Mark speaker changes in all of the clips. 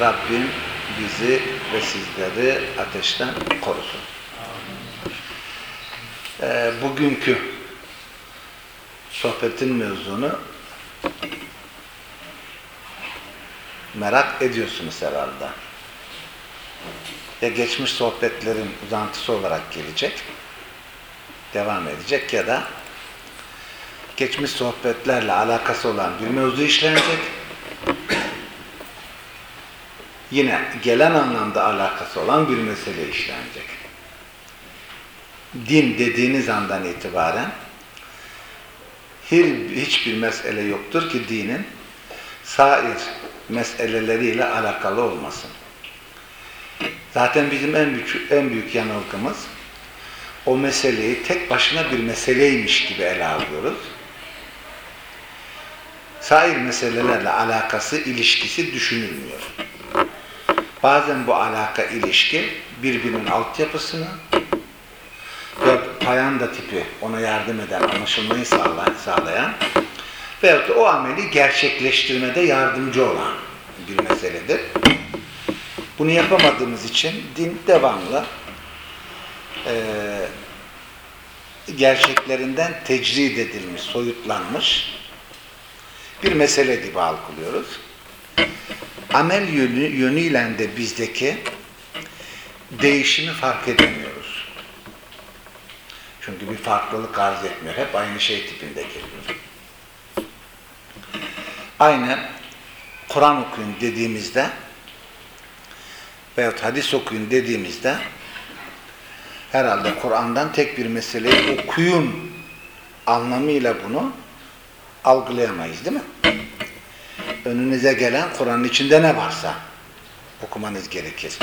Speaker 1: Rabbim bizi ve sizleri ateşten korusun. Ee, bugünkü sohbetin mevzunu merak ediyorsunuz herhalde. Ya geçmiş sohbetlerin uzantısı olarak gelecek, devam edecek ya da geçmiş sohbetlerle alakası olan bir mevzu işlenecek. Yine gelen anlamda alakası olan bir mesele işlenecek. Din dediğiniz andan itibaren hiçbir mesele yoktur ki dinin sair meseleleriyle alakalı olmasın. Zaten bizim en büyük, en büyük yanılgımız o meseleyi tek başına bir meseleymiş gibi ele alıyoruz. Sair meselelerle alakası, ilişkisi düşünülmüyor. Bazen bu alaka, ilişki birbirinin altyapısını ve payanda tipi ona yardım eden, anlaşılmayı sağlayan veyahut da o ameli gerçekleştirmede yardımcı olan bir meseledir. Bunu yapamadığımız için din devamlı e, gerçeklerinden tecrid edilmiş, soyutlanmış bir mesele gibi algılıyoruz. Amel yönü, yönüyle de bizdeki değişimi fark edemiyoruz. Çünkü bir farklılık arz etmiyor. Hep aynı şey tipinde geliyor. Aynı Kur'an okuyun dediğimizde veyahut hadis okuyun dediğimizde herhalde Kur'an'dan tek bir meseleyi okuyun anlamıyla bunu algılayamayız değil mi? Önünüze gelen Kur'an'ın içinde ne varsa okumanız gerekir.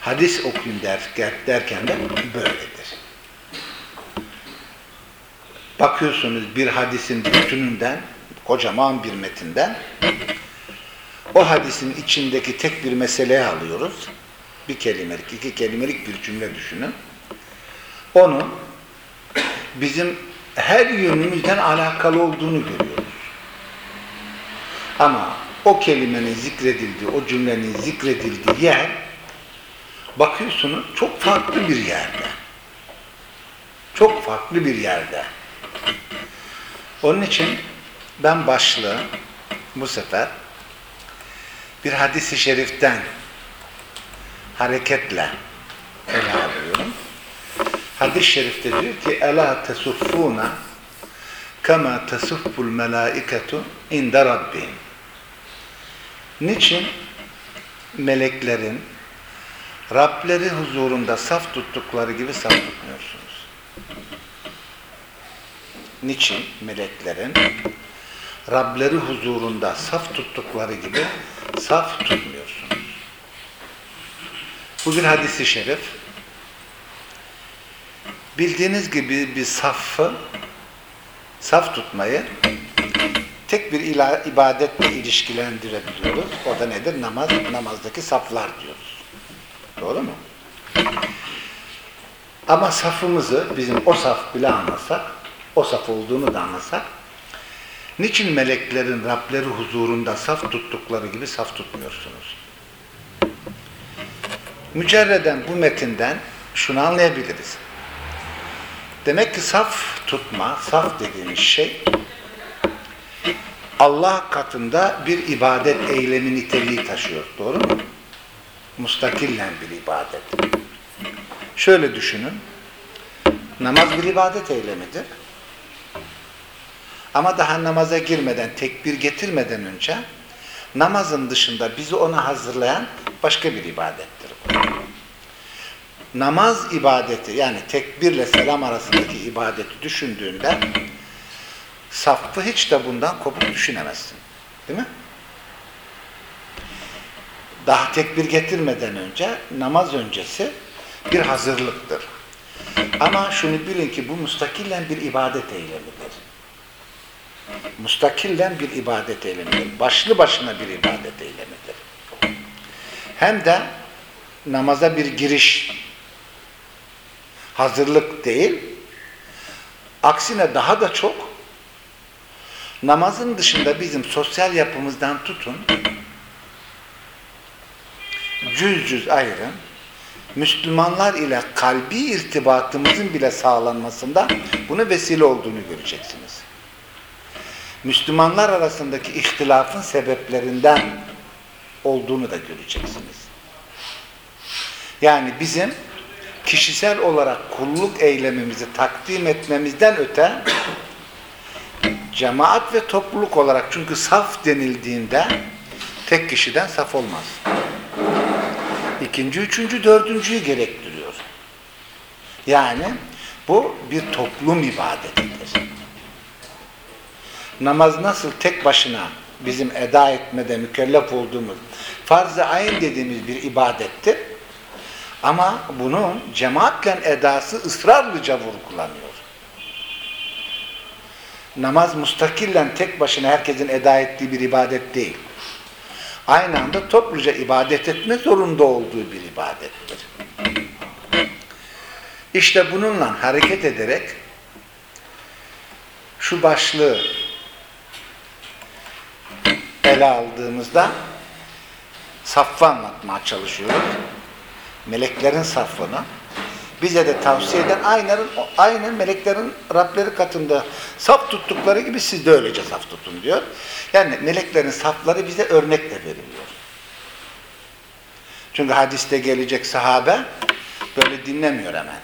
Speaker 1: Hadis okuyun der, derken de böyledir. Bakıyorsunuz bir hadisin bütününden, kocaman bir metinden o hadisin içindeki tek bir meseleyi alıyoruz. Bir kelimelik, iki kelimelik bir cümle düşünün. Onu bizim her yönümüzden alakalı olduğunu görüyoruz. Ama o kelimenin zikredildiği, o cümlenin zikredildiği yer bakıyorsunuz çok farklı bir yerde. Çok farklı bir yerde. Onun için ben başlığı bu sefer bir hadisi şeriften hareketle ele alıyorum. Hadis-i şerifte diyor ki Ela tesuffuna kema tesufful melaiketu inde rabbim. Niçin meleklerin Rableri huzurunda saf tuttukları gibi saf tutmuyorsunuz? Niçin meleklerin Rableri huzurunda saf tuttukları gibi saf tutmuyorsunuz? Bu bir hadisi şerif. Bildiğiniz gibi bir safı, saf tutmayı tek bir ibadetle ilişkilendirebiliyoruz. O da nedir? Namaz, namazdaki saflar diyoruz. Doğru mu? Ama safımızı, bizim o saf bile anlasak, o saf olduğunu da anlasak, niçin meleklerin Rableri huzurunda saf tuttukları gibi saf tutmuyorsunuz? Mücerreden bu metinden şunu anlayabiliriz. Demek ki saf tutma, saf dediğimiz şey Allah katında bir ibadet eylemi niteliği taşıyor. Doğru mu? Mustakillen bir ibadet. Şöyle düşünün. Namaz bir ibadet eylemidir. Ama daha namaza girmeden, tekbir getirmeden önce namazın dışında bizi ona hazırlayan başka bir ibadettir. Namaz ibadeti yani tekbirle selam arasındaki ibadeti düşündüğünde safı hiç de bundan kopuk düşünemezsin. Değil mi? Daha tekbir getirmeden önce namaz öncesi bir hazırlıktır. Ama şunu bilin ki bu müstakillen bir ibadet eylemidir. Müstakillen bir ibadet eylemidir. Başlı başına bir ibadet eylemidir. Hem de namaza bir giriş, hazırlık değil, aksine daha da çok namazın dışında bizim sosyal yapımızdan tutun, cüz cüz ayırın, Müslümanlar ile kalbi irtibatımızın bile sağlanmasında bunu vesile olduğunu göreceksiniz. Müslümanlar arasındaki ihtilafın sebeplerinden olduğunu da göreceksiniz. Yani bizim kişisel olarak kulluk eylemimizi takdim etmemizden öte cemaat ve topluluk olarak çünkü saf denildiğinde tek kişiden saf olmaz. İkinci, üçüncü, dördüncüyü gerektiriyor. Yani bu bir toplum ibadetidir. Namaz nasıl tek başına bizim eda etmede mükellef olduğumuz farz-ı ayın dediğimiz bir ibadettir. Ama bunun cemaatle edası ısrarlıca vurgulanıyor. Namaz mustakillen tek başına herkesin eda ettiği bir ibadet değil. Aynı anda topluca ibadet etme zorunda olduğu bir ibadettir. İşte bununla hareket ederek şu başlığı ele aldığımızda saffı anlatmaya çalışıyoruz. Meleklerin saffını. Bize de tavsiye eden aynen, aynen meleklerin Rableri katında saf tuttukları gibi siz de öylece saf tutun diyor. Yani meleklerin safları bize örnekle veriliyor. Çünkü hadiste gelecek sahabe böyle dinlemiyor hemen.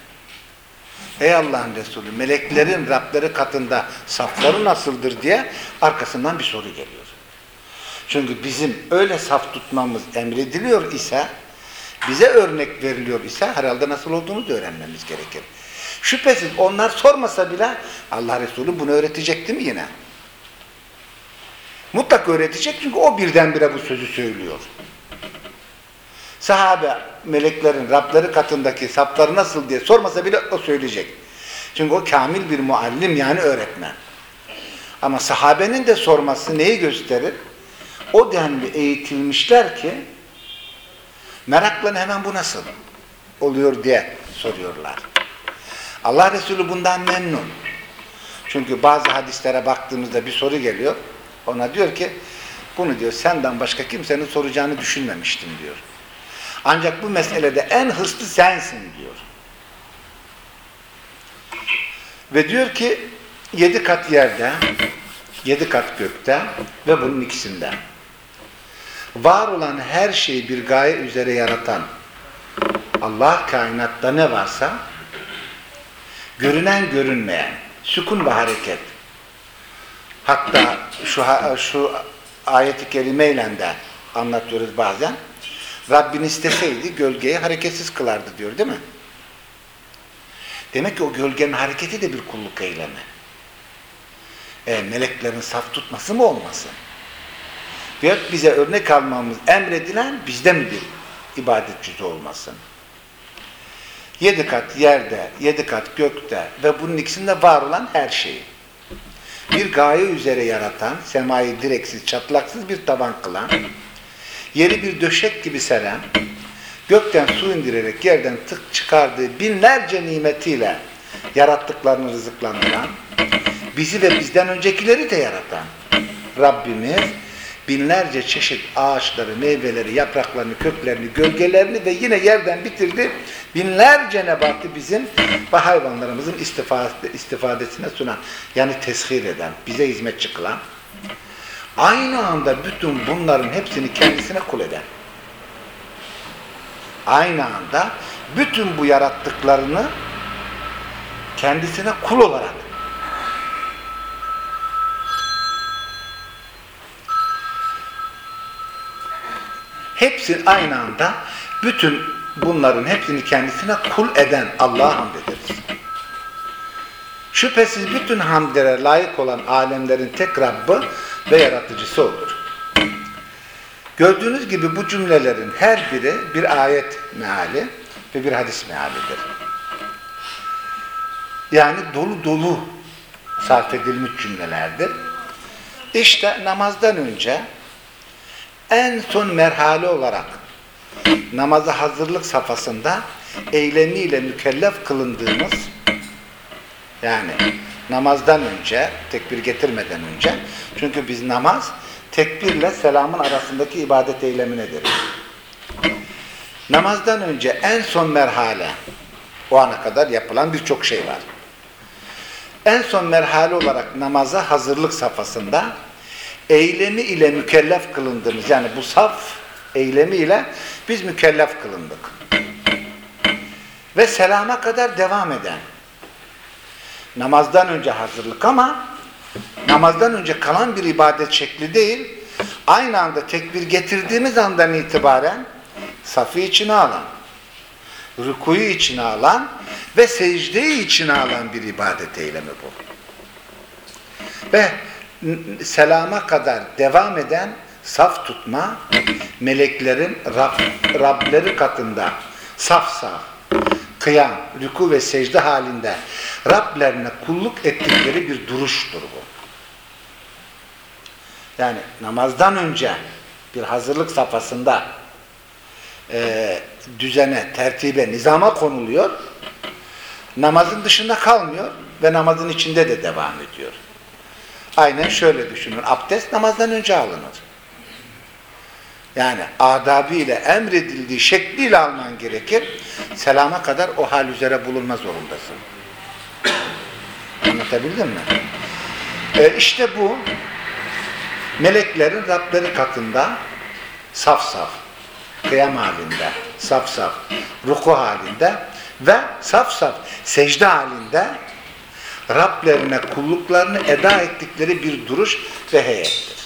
Speaker 1: Ey Allah'ın Resulü meleklerin Rableri katında safları nasıldır diye arkasından bir soru geliyor. Çünkü bizim öyle saf tutmamız emrediliyor ise bize örnek veriliyor ise herhalde nasıl olduğunu da öğrenmemiz gerekir. Şüphesiz onlar sormasa bile Allah Resulü bunu öğretecek değil mi yine? Mutlak öğretecek çünkü o birdenbire bu sözü söylüyor. Sahabe meleklerin Rableri katındaki sapları nasıl diye sormasa bile o söyleyecek. Çünkü o kamil bir muallim yani öğretmen. Ama sahabenin de sorması neyi gösterir? O denli eğitilmişler ki merakla hemen bu nasıl oluyor diye soruyorlar. Allah Resulü bundan memnun. Çünkü bazı hadislere baktığımızda bir soru geliyor. Ona diyor ki bunu diyor senden başka kimsenin soracağını düşünmemiştim diyor. Ancak bu meselede en hırslı sensin diyor. Ve diyor ki yedi kat yerde, yedi kat gökte ve bunun ikisinde. Var olan her şeyi bir gaye üzere yaratan Allah kainatta ne varsa görünen görünmeyen, sükun ve hareket. Hatta şu, şu ayeti kerimeyle de anlatıyoruz bazen. Rabbin isteseydi gölgeyi hareketsiz kılardı diyor değil mi? Demek ki o gölgenin hareketi de bir kulluk eylemi. E, meleklerin saf tutması mı olmasın? Veyahut bize örnek almamız emredilen bizde mi bir ibadet cüzü olmasın? Yedi kat yerde, yedi kat gökte ve bunun ikisinde var olan her şeyi. Bir gaye üzere yaratan, semayı direksiz, çatlaksız bir taban kılan, yeri bir döşek gibi seren, gökten su indirerek yerden tık çıkardığı binlerce nimetiyle yarattıklarını rızıklandıran, bizi ve bizden öncekileri de yaratan Rabbimiz binlerce çeşit ağaçları, meyveleri, yapraklarını, köklerini, gölgelerini ve yine yerden bitirdi. Binlerce nebatı bizim ve hayvanlarımızın istifadesine sunan, yani teshir eden, bize hizmetçi kılan, aynı anda bütün bunların hepsini kendisine kul eden. aynı anda bütün bu yarattıklarını kendisine kul olarak hepsi aynı anda bütün bunların hepsini kendisine kul eden Allah'a hamd ederiz. Şüphesiz bütün hamdlere layık olan alemlerin tek Rabbı ve yaratıcısı olur. Gördüğünüz gibi bu cümlelerin her biri bir ayet meali ve bir hadis mealidir. Yani dolu dolu sarf edilmiş cümlelerdir. İşte namazdan önce en son merhale olarak namaza hazırlık safhasında eylemiyle mükellef kılındığımız yani namazdan önce, tekbir getirmeden önce çünkü biz namaz tekbirle selamın arasındaki ibadet eylemine deriz. Namazdan önce en son merhale o ana kadar yapılan birçok şey var. En son merhale olarak namaza hazırlık safhasında eylemi ile mükellef kılındığımız yani bu saf eylemi ile biz mükellef kılındık. Ve selama kadar devam eden namazdan önce hazırlık ama namazdan önce kalan bir ibadet şekli değil aynı anda tekbir getirdiğimiz andan itibaren safı içine alan rükuyu içine alan ve secdeyi içine alan bir ibadet eylemi bu. Ve selama kadar devam eden saf tutma meleklerin Rab, Rableri katında saf saf kıyam, rüku ve secde halinde Rablerine kulluk ettikleri bir duruştur bu. Yani namazdan önce bir hazırlık safhasında e, düzene, tertibe, nizama konuluyor. Namazın dışında kalmıyor ve namazın içinde de devam ediyor. Aynen şöyle düşünün. Abdest namazdan önce alınır. Yani adabıyla emredildiği şekliyle alman gerekir. Selama kadar o hal üzere bulunma zorundasın. Anlatabildim mi? Ee, işte bu meleklerin Rableri katında saf saf, kıyam halinde, saf saf, ruku halinde ve saf saf secde halinde Rablerine kulluklarını eda ettikleri bir duruş ve heyettir.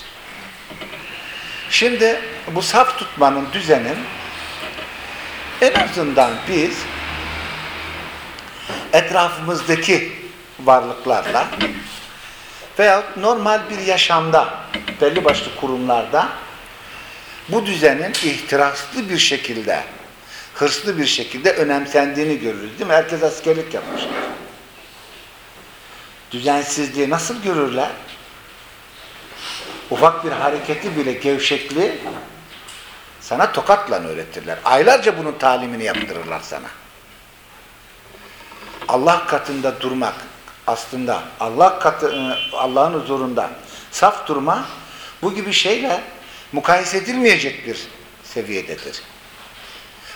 Speaker 1: Şimdi bu saf tutmanın düzenin en azından biz etrafımızdaki varlıklarla veya normal bir yaşamda belli başlı kurumlarda bu düzenin ihtiraslı bir şekilde hırslı bir şekilde önemsendiğini görürüz değil mi? Herkes askerlik yapmışlar. Düzensizliği nasıl görürler? Ufak bir hareketi bile gevşekliği sana tokatla öğretirler. Aylarca bunun talimini yaptırırlar sana. Allah katında durmak aslında Allah katı Allah'ın huzurunda saf durma bu gibi şeyle mukayese edilmeyecek bir seviyededir.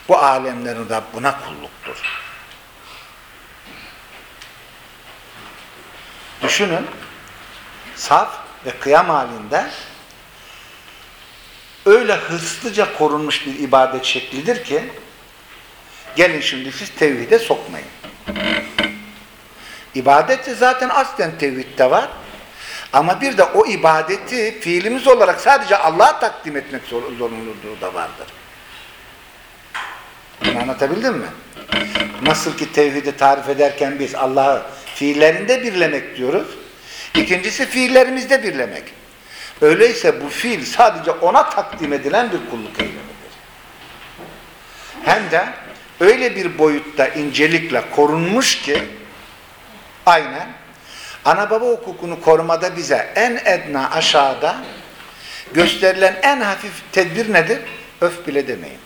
Speaker 1: Bu alemlerin Rabbına kulluktur. Düşünün, saf ve kıyam halinde öyle hırslıca korunmuş bir ibadet şeklidir ki gelin şimdi siz tevhide sokmayın. İbadeti zaten aslen tevhidde var. Ama bir de o ibadeti fiilimiz olarak sadece Allah'a takdim etmek zorunluluğu da vardır. Anlatabildim mi? Nasıl ki tevhidi tarif ederken biz Allah'ı fiillerinde birlemek diyoruz. İkincisi fiillerimizde birlemek. Öyleyse bu fiil sadece ona takdim edilen bir kulluk eylemidir. Hem de öyle bir boyutta incelikle korunmuş ki aynen ana baba hukukunu korumada bize en edna aşağıda gösterilen en hafif tedbir nedir? Öf bile demeyin.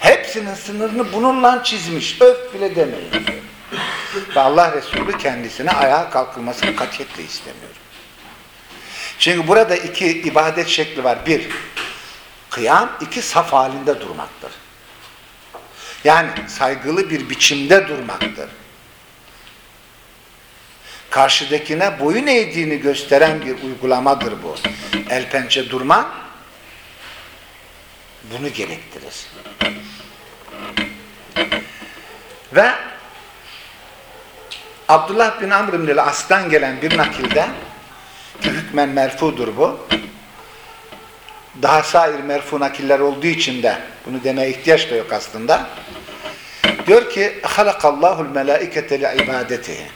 Speaker 1: Hepsinin sınırını bununla çizmiş. Öf bile demeyin. Ve Allah Resulü kendisine ayağa kalkılmasını katiyetle istemiyor. Çünkü burada iki ibadet şekli var. Bir, kıyam, iki saf halinde durmaktır. Yani saygılı bir biçimde durmaktır. Karşıdakine boyun eğdiğini gösteren bir uygulamadır bu. El pençe durma bunu gerektirir. Ve Abdullah bin Amr bin As'tan gelen bir nakilde ki hükmen merfudur bu. Daha sair merfu nakiller olduğu için de bunu demeye ihtiyaç da yok aslında. Diyor ki halakallahul melaikete li ibadetihi.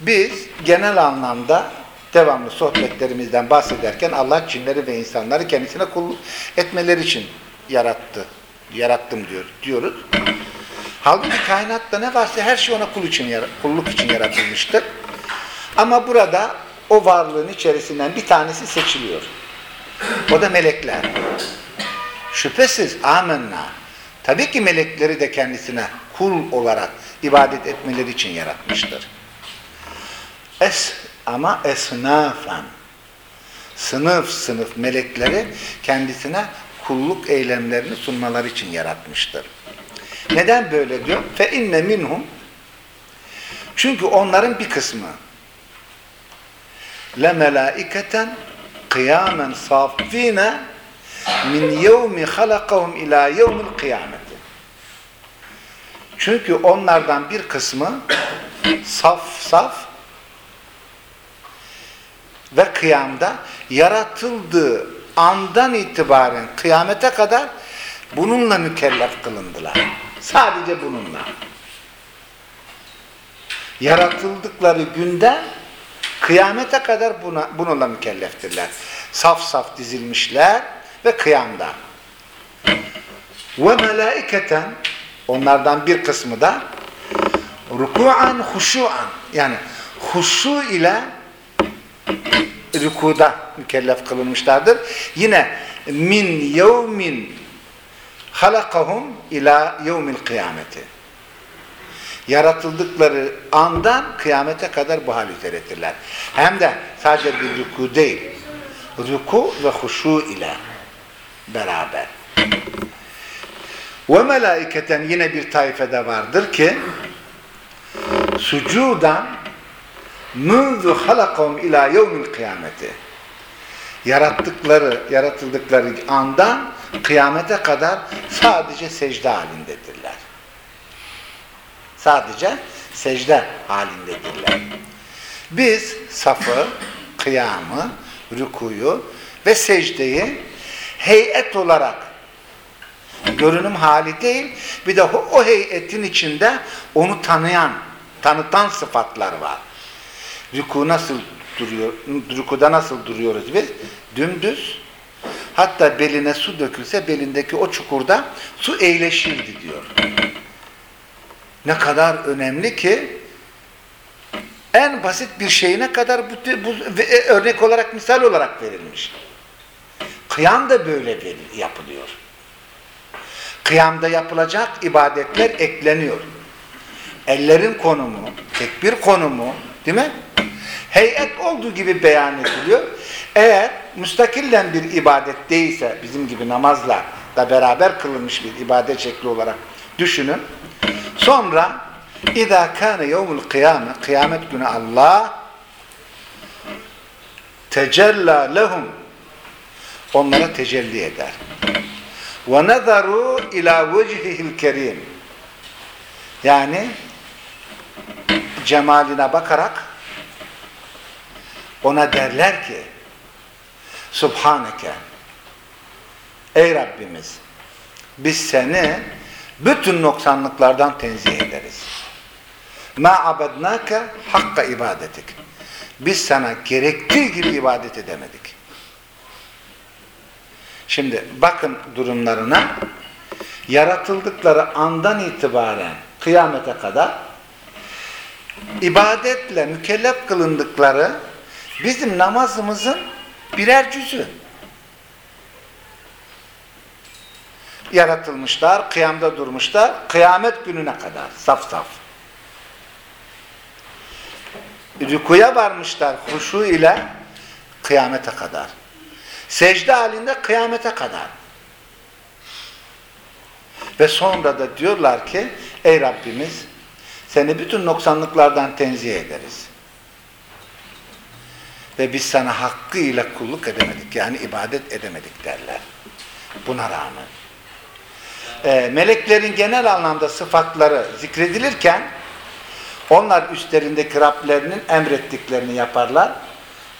Speaker 1: Biz genel anlamda devamlı sohbetlerimizden bahsederken Allah cinleri ve insanları kendisine kulluk etmeleri için yarattı. Yarattım diyor, diyoruz. Halbuki kainatta ne varsa her şey ona kul için, kulluk için yaratılmıştır. Ama burada o varlığın içerisinden bir tanesi seçiliyor. O da melekler. Şüphesiz amenna. Tabii ki melekleri de kendisine kul olarak ibadet etmeleri için yaratmıştır. Es ama esnafen sınıf sınıf melekleri kendisine kulluk eylemlerini sunmaları için yaratmıştır. Neden böyle diyor? Fe inne minhum çünkü onların bir kısmı le melaiketen kıyamen saffine min yevmi halakahum ila yevmil kıyameti. Çünkü onlardan bir kısmı saf saf ve kıyamda yaratıldığı andan itibaren kıyamete kadar bununla mükellef kılındılar. Sadece bununla. Yaratıldıkları günden kıyamete kadar buna, bununla mükelleftirler. Saf saf dizilmişler ve kıyamda. Ve melaiketen onlardan bir kısmı da ruku'an huşu'an yani huşu ile rükuda mükellef kılınmışlardır. Yine min yevmin halakahum ila yevmil kıyameti. Yaratıldıkları andan kıyamete kadar bu hal üzeredirler. Hem de sadece bir rüku değil, rüku ve huşu ile beraber. Ve melaiketen yine bir taifede vardır ki sucudan münzu halakahum ila yevmil kıyameti yarattıkları, yaratıldıkları andan kıyamete kadar sadece secde halindedirler. Sadece secde halindedirler. Biz safı, kıyamı, rükuyu ve secdeyi heyet olarak görünüm hali değil, bir de o, heyetin içinde onu tanıyan, tanıtan sıfatlar var. Rüku nasıl duruyor, rükuda nasıl duruyoruz biz? Dümdüz. Hatta beline su dökülse belindeki o çukurda su eğleşirdi diyor. Ne kadar önemli ki en basit bir şeyine kadar bu, bu örnek olarak, misal olarak verilmiş. Kıyam da böyle yapılıyor. Kıyamda yapılacak ibadetler ekleniyor. Ellerin konumu, tekbir konumu, değil mi? heyet olduğu gibi beyan ediliyor. Eğer müstakillen bir ibadet değilse bizim gibi namazla da beraber kılınmış bir ibadet şekli olarak düşünün. Sonra اِذَا كَانَ يَوْمُ الْقِيَامَةِ Kıyamet günü Allah tecella lehum onlara tecelli eder. وَنَذَرُوا ila وَجْهِهِ الْكَرِيمِ Yani cemaline bakarak ona derler ki Subhaneke Ey Rabbimiz biz seni bütün noksanlıklardan tenzih ederiz. Ma abednake hakka ibadetik. Biz sana gerektiği gibi ibadet edemedik. Şimdi bakın durumlarına yaratıldıkları andan itibaren kıyamete kadar ibadetle mükellef kılındıkları bizim namazımızın birer cüzü. Yaratılmışlar, kıyamda durmuşlar, kıyamet gününe kadar saf saf. Rükuya varmışlar huşu ile kıyamete kadar. Secde halinde kıyamete kadar. Ve sonra da diyorlar ki ey Rabbimiz seni bütün noksanlıklardan tenzih ederiz. Ve biz sana hakkıyla kulluk edemedik. Yani ibadet edemedik derler. Buna rağmen. E, meleklerin genel anlamda sıfatları zikredilirken onlar üstlerindeki Rablerinin emrettiklerini yaparlar.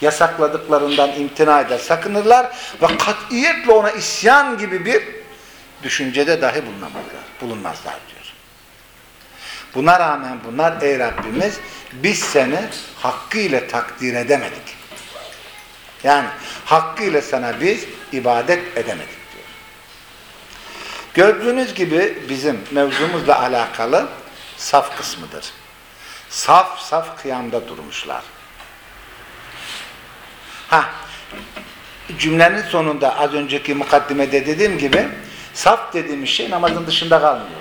Speaker 1: Yasakladıklarından imtina eder, sakınırlar ve katiyetle ona isyan gibi bir düşüncede dahi bulunamazlar, bulunmazlar diyor. Buna rağmen bunlar ey Rabbimiz biz seni hakkıyla takdir edemedik. Yani hakkıyla sana biz ibadet edemedik diyor. Gördüğünüz gibi bizim mevzumuzla alakalı saf kısmıdır. Saf saf kıyamda durmuşlar. Ha, cümlenin sonunda az önceki mukaddimede dediğim gibi saf dediğimiz şey namazın dışında kalmıyor.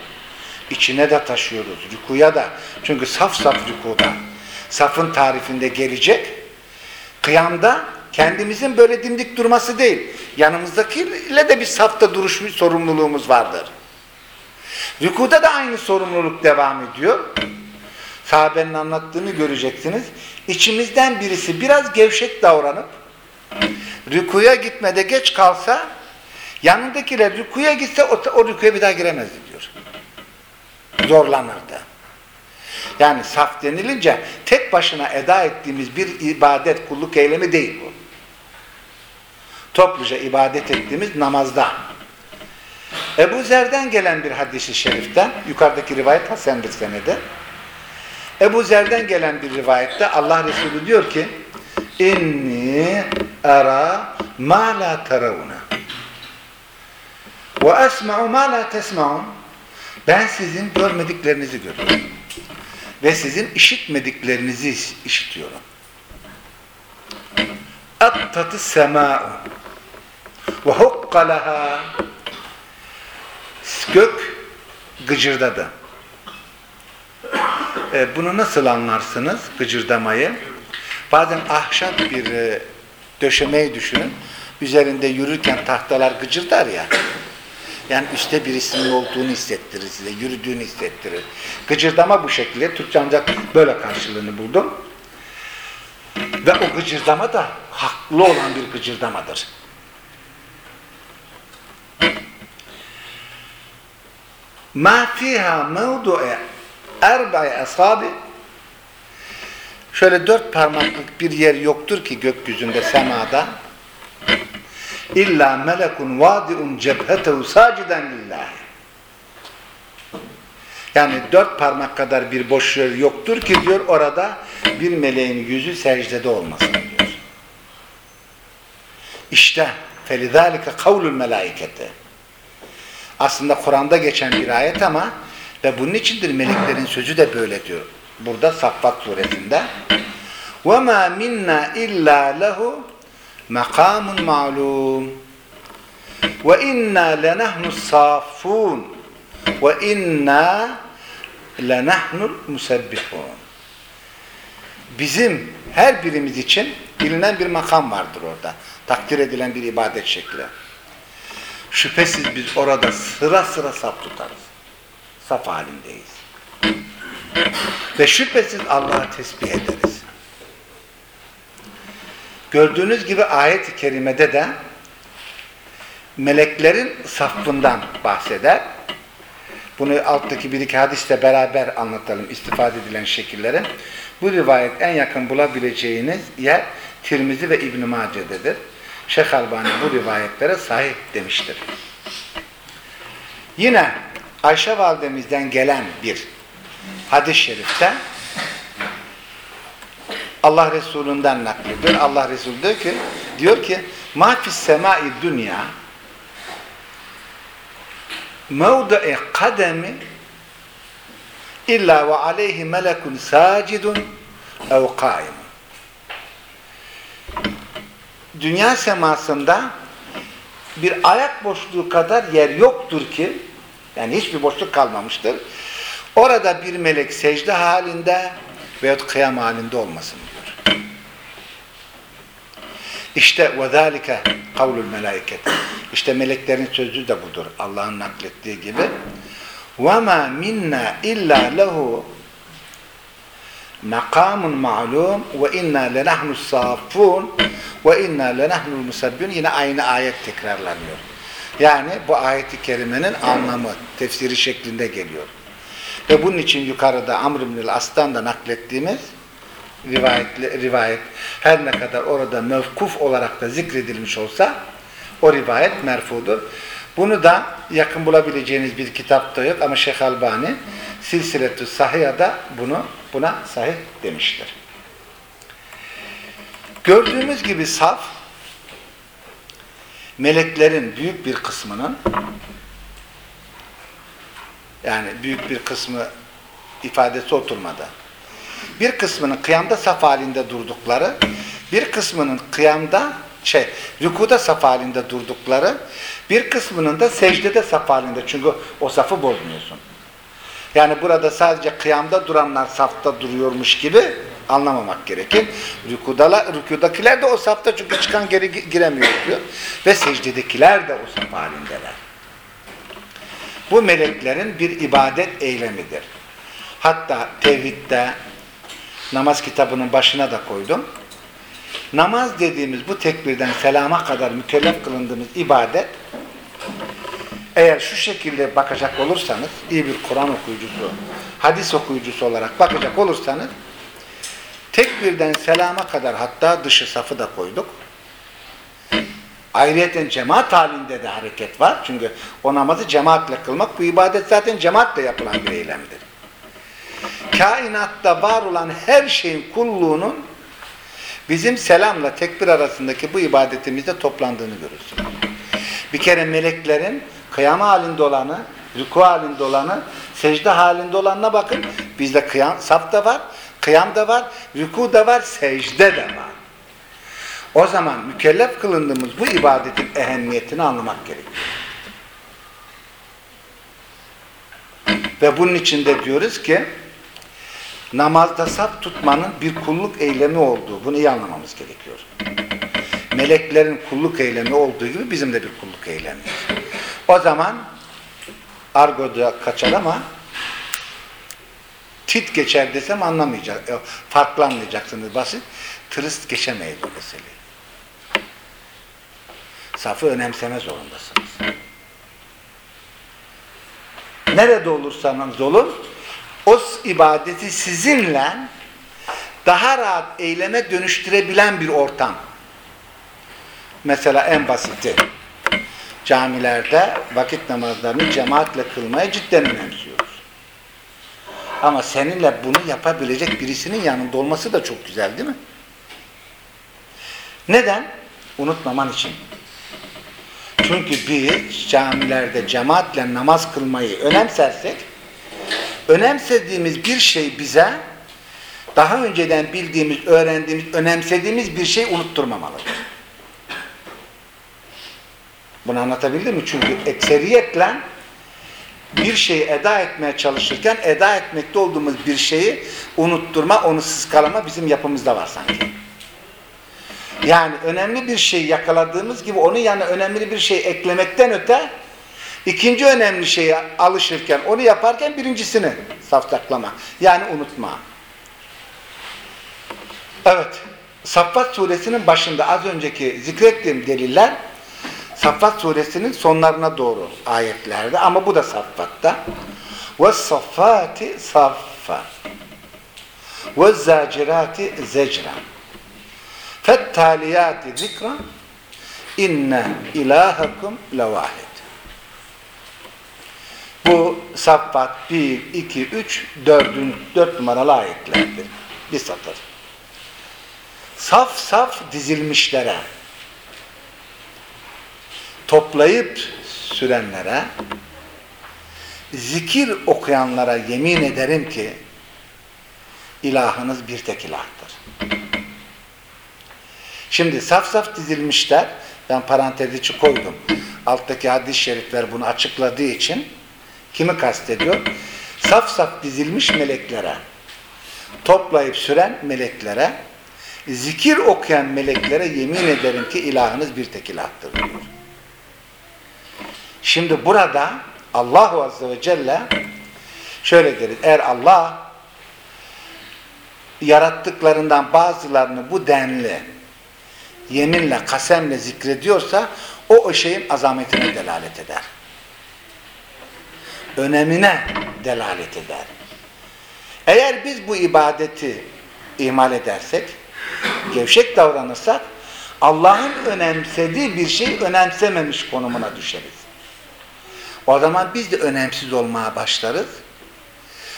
Speaker 1: İçine de taşıyoruz, rükuya da. Çünkü saf saf rükuda. Safın tarifinde gelecek. Kıyamda kendimizin böyle dimdik durması değil. Yanımızdakiyle de bir safta duruş sorumluluğumuz vardır. Rükuda da aynı sorumluluk devam ediyor. Sahabenin anlattığını göreceksiniz. İçimizden birisi biraz gevşek davranıp rükuya gitmede geç kalsa yanındakiler rükuya gitse o, o rükuya bir daha giremezdi diyor. Zorlanırdı. Yani saf denilince tek başına eda ettiğimiz bir ibadet, kulluk eylemi değil bu. Topluca ibadet ettiğimiz namazda. Ebu Zer'den gelen bir hadisi şeriften, yukarıdaki rivayet Hasen'dir senede. Ebu Zer'den gelen bir rivayette Allah Resulü diyor ki inni ara ma la taravuna ve esma'u ma la tesma'un ben sizin görmediklerinizi görüyorum ve sizin işitmediklerinizi işitiyorum. Attatı sema'u ve hukkalaha gök gıcırdadı. E, bunu nasıl anlarsınız gıcırdamayı? Bazen ahşap bir e, döşemeyi düşünün. Üzerinde yürürken tahtalar gıcırdar ya. Yani üstte birisinin olduğunu hissettirir size, yürüdüğünü hissettirir. Gıcırdama bu şekilde. Türkçe ancak böyle karşılığını buldum. Ve o gıcırdama da haklı olan bir gıcırdamadır. Ma fiha mevdu'e erba'i asabi Şöyle dört parmaklık bir yer yoktur ki gökyüzünde, semada. İlla melekun vadiun cebhetehu saciden lillahi. Yani dört parmak kadar bir boş yer yoktur ki diyor orada bir meleğin yüzü secdede olmasın diyor. İşte felidâlike kavlul melâikete. Aslında Kur'an'da geçen bir ayet ama ve bunun içindir meleklerin sözü de böyle diyor. Burada Saffat suresinde وَمَا مِنَّا إِلَّا لَهُ مَقَامٌ مَعْلُومٌ وَإِنَّا لَنَحْنُ الصَّافُونَ وَإِنَّا لَنَحْنُ الْمُسَبِّحُونَ Bizim her birimiz için bilinen bir makam vardır orada. Takdir edilen bir ibadet şekli. Şüphesiz biz orada sıra sıra saf tutarız. Saf halindeyiz. Ve şüphesiz Allah'a tesbih ederiz. Gördüğünüz gibi ayet-i kerimede de meleklerin safından bahseder. Bunu alttaki bir iki hadisle beraber anlatalım istifade edilen şekilleri. Bu rivayet en yakın bulabileceğiniz yer Tirmizi ve İbn-i Mace'dedir. Şeyh Albani bu rivayetlere sahip demiştir. Yine Ayşe validemizden gelen bir hadis-i şerifte Allah Resulü'nden naklediyor. Allah Resulü diyor ki diyor ki ma fis semai dünya mevdu'i kademi illa ve aleyhi melekun sacidun ev kaim dünya semasında bir ayak boşluğu kadar yer yoktur ki yani hiçbir boşluk kalmamıştır. Orada bir melek secde halinde veyahut kıyam halinde olmasın diyor. İşte وَذَٰلِكَ قَوْلُ الْمَلَائِكَةِ İşte meleklerin sözü de budur. Allah'ın naklettiği gibi. وَمَا مِنَّا اِلَّا لَهُ makamun ma'lum ve inna lenahnu safun ve inna lenahnu musabbin yine aynı ayet tekrarlanıyor. Yani bu ayeti kerimenin anlamı tefsiri şeklinde geliyor. Ve bunun için yukarıda Amr ibn As'tan da naklettiğimiz rivayet, rivayet her ne kadar orada mevkuf olarak da zikredilmiş olsa o rivayet merfudur. Bunu da yakın bulabileceğiniz bir kitapta yok ama Şeyh Albani Silsiletü Sahiha'da bunu buna sahih demiştir. Gördüğümüz gibi saf meleklerin büyük bir kısmının yani büyük bir kısmı ifadesi oturmadı. Bir kısmının kıyamda saf halinde durdukları, bir kısmının kıyamda şey, rükuda saf halinde durdukları, bir kısmının da secdede saf halinde. Çünkü o safı bozmuyorsun. Yani burada sadece kıyamda duranlar safta duruyormuş gibi anlamamak gerekir. Rükudalar, rükudakiler de o safta çünkü çıkan geri giremiyor diyor. Ve secdedekiler de o saf halindeler. Bu meleklerin bir ibadet eylemidir. Hatta tevhidde namaz kitabının başına da koydum. Namaz dediğimiz bu tekbirden selama kadar mükellef kılındığımız ibadet eğer şu şekilde bakacak olursanız iyi bir Kur'an okuyucusu, hadis okuyucusu olarak bakacak olursanız tekbirden selama kadar hatta dışı safı da koyduk. Ayrıyeten cemaat halinde de hareket var. Çünkü o namazı cemaatle kılmak, bu ibadet zaten cemaatle yapılan bir eylemdir. Kainatta var olan her şeyin kulluğunun bizim selamla tekbir arasındaki bu ibadetimizde toplandığını görürsün. Bir kere meleklerin kıyam halinde olanı, rüku halinde olanı, secde halinde olanına bakın. Bizde kıyam, saf da var, kıyam da var, rüku da var, secde de var. O zaman mükellef kılındığımız bu ibadetin ehemmiyetini anlamak gerekiyor. Ve bunun için de diyoruz ki namazda saf tutmanın bir kulluk eylemi olduğu, bunu iyi anlamamız gerekiyor. Meleklerin kulluk eylemi olduğu gibi bizim de bir kulluk eylemi. O zaman argoda kaçar ama tit geçer desem anlamayacak. E, farklı anlayacaksınız basit. Tırıst geçemeyiz o meseleyi. Safı önemseme zorundasınız. Nerede olursanız olun o ibadeti sizinle daha rahat eyleme dönüştürebilen bir ortam. Mesela en basiti camilerde vakit namazlarını cemaatle kılmaya cidden önemsiyoruz. Ama seninle bunu yapabilecek birisinin yanında olması da çok güzel değil mi? Neden? Unutmaman için. Çünkü biz camilerde cemaatle namaz kılmayı önemsersek önemsediğimiz bir şey bize daha önceden bildiğimiz, öğrendiğimiz, önemsediğimiz bir şey unutturmamalıdır. Bunu anlatabildim mi? Çünkü ekseriyetle bir şeyi eda etmeye çalışırken eda etmekte olduğumuz bir şeyi unutturma, onu sıskalama bizim yapımızda var sanki. Yani önemli bir şey yakaladığımız gibi onun yanına önemli bir şey eklemekten öte ikinci önemli şeye alışırken, onu yaparken birincisini saftaklama. Yani unutma. Evet. Saffat suresinin başında az önceki zikrettiğim deliller Saffat suresinin sonlarına doğru ayetlerde ama bu da Saffat'ta. Ve saffati saffa ve zacirati zecra fettaliyati zikra inne ilahakum levahid. Bu Saffat 1, 2, 3, 4, 4 numaralı ayetlerdir. Bir satır. Saf saf dizilmişlere toplayıp sürenlere zikir okuyanlara yemin ederim ki ilahınız bir tek ilahtır. Şimdi saf saf dizilmişler. Ben parantez içi koydum. Alttaki hadis-i şerifler bunu açıkladığı için kimi kastediyor? Saf saf dizilmiş meleklere, toplayıp süren meleklere, zikir okuyan meleklere yemin ederim ki ilahınız bir tek ilahtır diyor. Şimdi burada Allahu Azze ve Celle şöyle deriz. Eğer Allah yarattıklarından bazılarını bu denli yeminle, kasemle zikrediyorsa o o şeyin azametine delalet eder. Önemine delalet eder. Eğer biz bu ibadeti ihmal edersek, gevşek davranırsak Allah'ın önemsediği bir şey önemsememiş konumuna düşeriz. O zaman biz de önemsiz olmaya başlarız.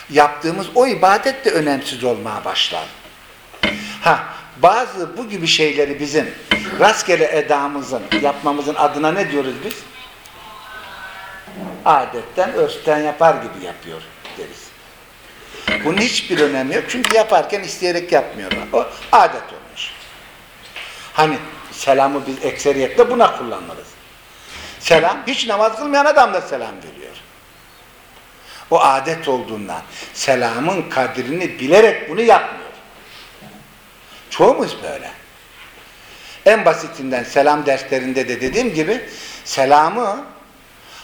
Speaker 1: Yaptığımız o ibadet de önemsiz olmaya başlar. Ha, bazı bu gibi şeyleri bizim rastgele edamızın, yapmamızın adına ne diyoruz biz? Adetten, örsten yapar gibi yapıyor deriz. Bunun hiçbir önemi yok. Çünkü yaparken isteyerek yapmıyorlar. O adet olmuş. Hani selamı biz ekseriyetle buna kullanırız. Selam, hiç namaz kılmayan adam da selam veriyor. O adet olduğundan selamın kadrini bilerek bunu yapmıyor. Çoğumuz böyle. En basitinden selam derslerinde de dediğim gibi selamı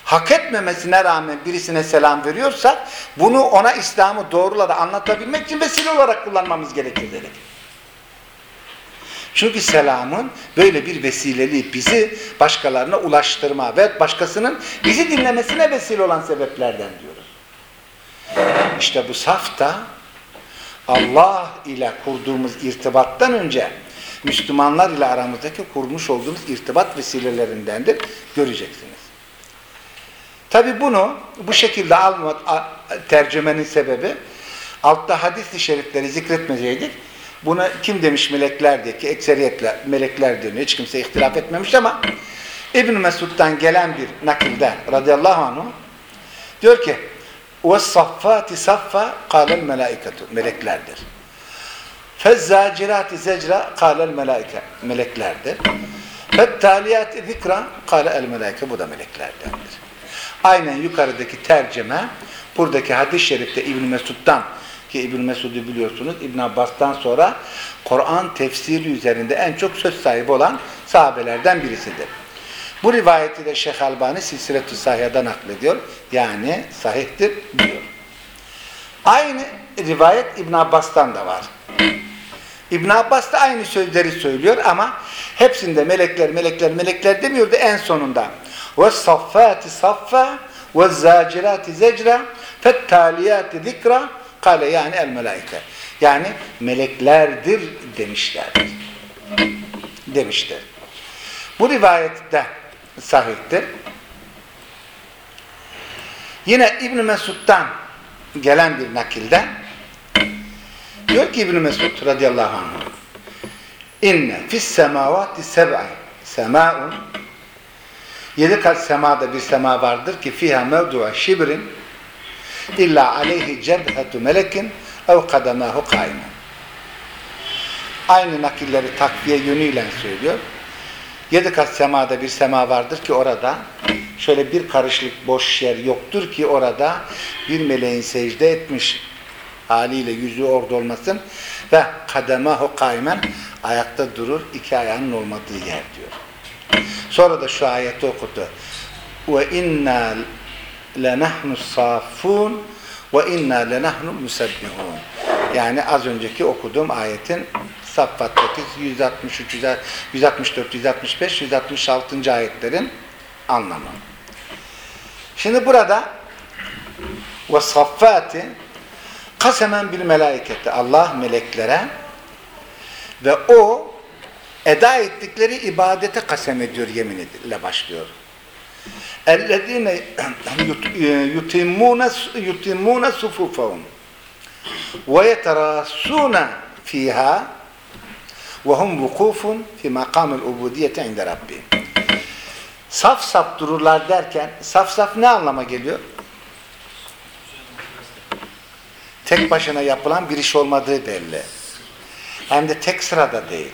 Speaker 1: hak etmemesine rağmen birisine selam veriyorsak bunu ona İslam'ı doğruları anlatabilmek için vesile olarak kullanmamız gerekir dedik. Çünkü selamın böyle bir vesileliği bizi başkalarına ulaştırma ve başkasının bizi dinlemesine vesile olan sebeplerden diyoruz. İşte bu safta Allah ile kurduğumuz irtibattan önce Müslümanlar ile aramızdaki kurmuş olduğumuz irtibat vesilelerindendir. Göreceksiniz. Tabi bunu bu şekilde alma, tercümenin sebebi altta hadis-i şerifleri zikretmeyecektik. Buna kim demiş melekler diye ki ekseriyetle melekler deniyor. Hiç kimse ihtilaf etmemiş ama İbn Mesud'dan gelen bir nakilde radıyallahu anh diyor ki وَالصَّفَّاتِ صَفَّ قَالَ الْمَلَائِكَةُ Meleklerdir. فَالزَّاجِرَاتِ زَجْرَ قَالَ الْمَلَائِكَ Meleklerdir. فَالتَّالِيَاتِ ذِكْرَ قَالَ الْمَلَائِكَ Bu da meleklerdendir. Aynen yukarıdaki tercüme buradaki hadis-i şerifte İbn Mesud'dan ki İbn Mesud'u biliyorsunuz İbn Abbas'tan sonra Kur'an tefsiri üzerinde en çok söz sahibi olan sahabelerden birisidir. Bu rivayeti de Şeyh Albani Silsiletü Sahiha'dan naklediyor. Yani sahihtir diyor. Aynı rivayet İbn Abbas'tan da var. İbn Abbas da aynı sözleri söylüyor ama hepsinde melekler melekler melekler demiyordu en sonunda. Ve saffati saffa ve zacirati zecra fettaliyati zikra kale yani el melaike. Yani meleklerdir demişlerdir. Demiştir. Bu rivayette sahihtir. Yine İbn Mesud'dan gelen bir nakilde diyor ki İbn Mesud radıyallahu anh inne fis semavati seb'an sema'un yedi kat semada bir sema vardır ki fiha mevdu'a şibrin illa aleyhi cebhetu melekin ev kademahu kaimen aynı nakilleri takviye yönüyle söylüyor Yedi kat semada bir sema vardır ki orada şöyle bir karışlık boş yer yoktur ki orada bir meleğin secde etmiş haliyle yüzü orada olmasın ve kademahu kaymen ayakta durur iki ayağının olmadığı yer diyor. Sonra da şu ayeti okudu. Ve inna lenahnu safun ve inna lenahnu musabbihun. Yani az önceki okuduğum ayetin Saffat'taki 163, 164, 165, 166. ayetlerin anlamı. Şimdi burada ve saffati kasemen bil melaiketi Allah meleklere ve o eda ettikleri ibadete kasem ediyor yemin ile başlıyor. اَلَّذ۪ينَ يُتِمُّونَ سُفُوفَهُمْ وَيَتَرَاسُونَ ف۪يهَا وَهُمْ وُقُوفٌ فِي مَقَامِ الْعُبُودِيَةِ عِنْدَ رَبِّهِمْ Saf saf dururlar derken saf saf ne anlama geliyor? Tek başına yapılan bir iş olmadığı belli. Hem de tek sırada değil.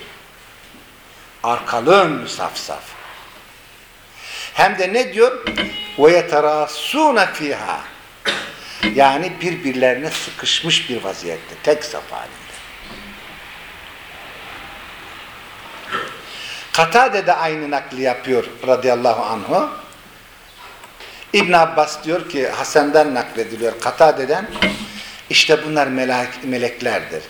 Speaker 1: Arkalın saf saf. Hem de ne diyor? وَيَتَرَاسُونَ فِيهَا Yani birbirlerine sıkışmış bir vaziyette. Tek saf halinde. Katade de aynı nakli yapıyor radıyallahu anhu. İbn Abbas diyor ki Hasan'dan naklediliyor Katade'den işte bunlar melek, meleklerdir.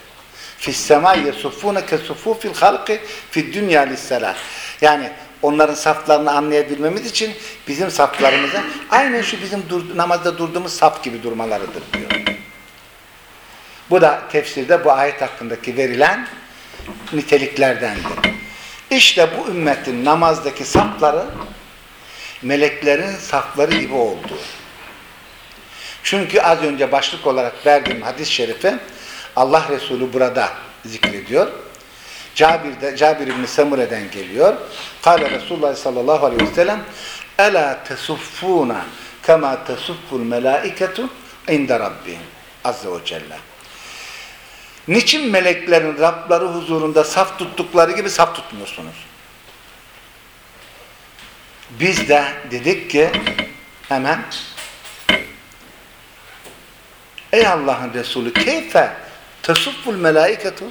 Speaker 1: fis semai yesuffune ke sufufil halqi fid dünya lisselah. Yani onların saflarını anlayabilmemiz için bizim saflarımıza aynen şu bizim dur, namazda durduğumuz saf gibi durmalarıdır diyor. Bu da tefsirde bu ayet hakkındaki verilen niteliklerdendir. İşte bu ümmetin namazdaki safları meleklerin safları gibi oldu. Çünkü az önce başlık olarak verdiğim hadis-i şerifi Allah Resulü burada zikrediyor. Cabir, de, Cabir İbni Samure'den geliyor. Kale Resulullah sallallahu aleyhi ve sellem Ela tesuffuna kema tesufful melaiketu inde rabbihim azze ve celle. Niçin meleklerin Rabları huzurunda saf tuttukları gibi saf tutmuyorsunuz? Biz de dedik ki hemen Ey Allah'ın Resulü keyfe tesufful melaiketu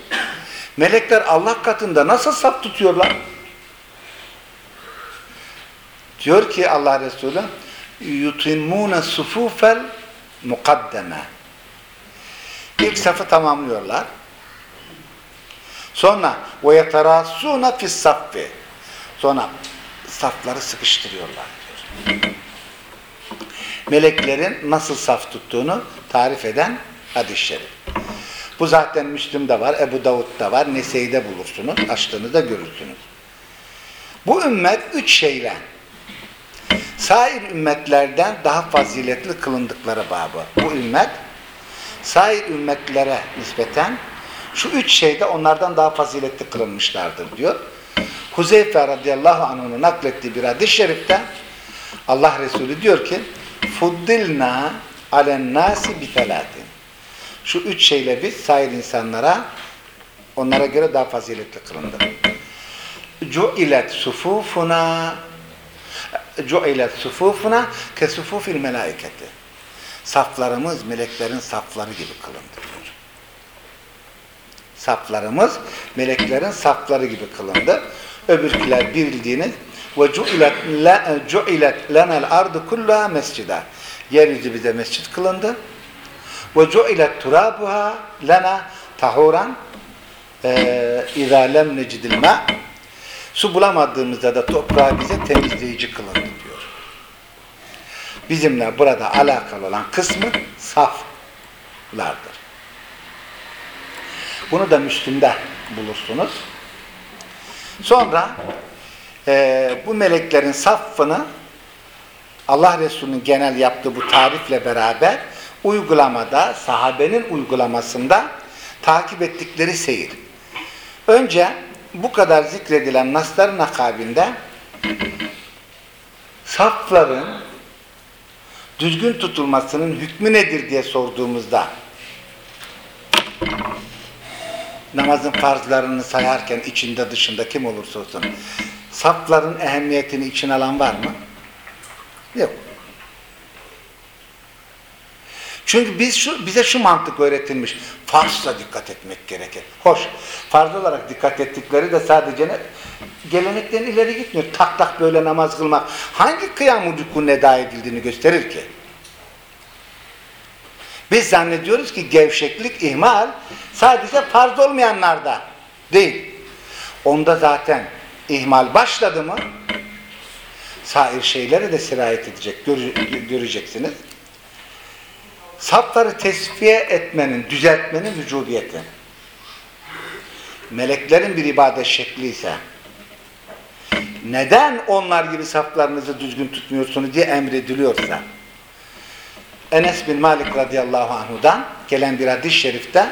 Speaker 1: Melekler Allah katında nasıl saf tutuyorlar? Diyor ki Allah Resulü yutimmune sufufel mukaddeme İlk safı tamamlıyorlar. Sonra ve yeterassuna fis saffi. Sonra safları sıkıştırıyorlar diyor. Meleklerin nasıl saf tuttuğunu tarif eden hadis-i şerif. Bu zaten Müslüm'de var, Ebu Davud'da var, Nese'de bulursunuz, açtığınızda görürsünüz. Bu ümmet üç şeyle sair ümmetlerden daha faziletli kılındıkları babı. Bu ümmet sair ümmetlere nispeten şu üç şeyde onlardan daha faziletli kılınmışlardır diyor. Huzeyfe radıyallahu anh'ın naklettiği bir hadis-i şerifte Allah Resulü diyor ki fuddilna alen nasi bitelatin şu üç şeyle biz sair insanlara onlara göre daha faziletli kılındık. Cu'ilet sufufuna cu'ilet sufufuna ke sufufil melaiketi. Saflarımız meleklerin safları gibi kılındı diyor. Saflarımız meleklerin safları gibi kılındı. Öbürküler bildiğiniz ve cu'ilet lenel ardu kullaha mescida. Yeryüzü bize mescit kılındı. Ve cu'ilet turabuha lana tahuran izâ lem necidil ma su bulamadığımızda da toprağı bize temizleyici kılındı diyor. Bizimle burada alakalı olan kısmı saflardır. Bunu da Müslüm'de bulursunuz. Sonra e, bu meleklerin saffını Allah Resulü'nün genel yaptığı bu tarifle beraber uygulamada, sahabenin uygulamasında takip ettikleri seyir. Önce bu kadar zikredilen nasların akabinde safların düzgün tutulmasının hükmü nedir diye sorduğumuzda namazın farzlarını sayarken içinde dışında kim olursa olsun safların ehemmiyetini için alan var mı? Yok. Çünkü biz şu, bize şu mantık öğretilmiş. Farzla dikkat etmek gerekir. Hoş. Farz olarak dikkat ettikleri de sadece ne? Gelenekten ileri gitmiyor. Tak tak böyle namaz kılmak. Hangi kıyam ucukun eda edildiğini gösterir ki? Biz zannediyoruz ki gevşeklik, ihmal sadece farz olmayanlarda değil. Onda zaten ihmal başladı mı sair şeylere de sirayet edecek. Göre, göreceksiniz safları tesfiye etmenin, düzeltmenin vücudiyeti. Meleklerin bir ibadet şekli ise neden onlar gibi saflarınızı düzgün tutmuyorsunuz diye emrediliyorsa Enes bin Malik radıyallahu anhudan gelen bir hadis-i şerifte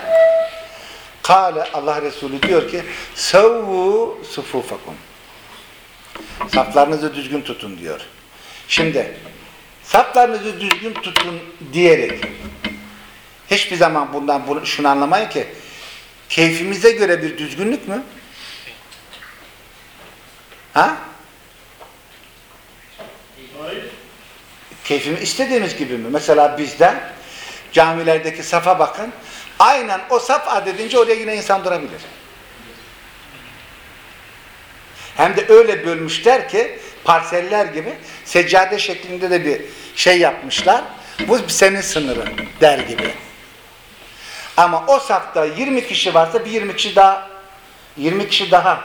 Speaker 1: Kale Allah Resulü diyor ki Sevvu sufufakum Saflarınızı düzgün tutun diyor. Şimdi Saplarınızı düzgün tutun diyerek hiçbir zaman bundan bunu, şunu anlamayın ki keyfimize göre bir düzgünlük mü? Ha? Keyfimi istediğimiz gibi mi? Mesela bizde camilerdeki safa bakın. Aynen o saf adedince oraya yine insan durabilir. Hem de öyle bölmüşler ki parseller gibi seccade şeklinde de bir şey yapmışlar. Bu senin sınırın der gibi. Ama o safta 20 kişi varsa bir 20 kişi daha 20 kişi daha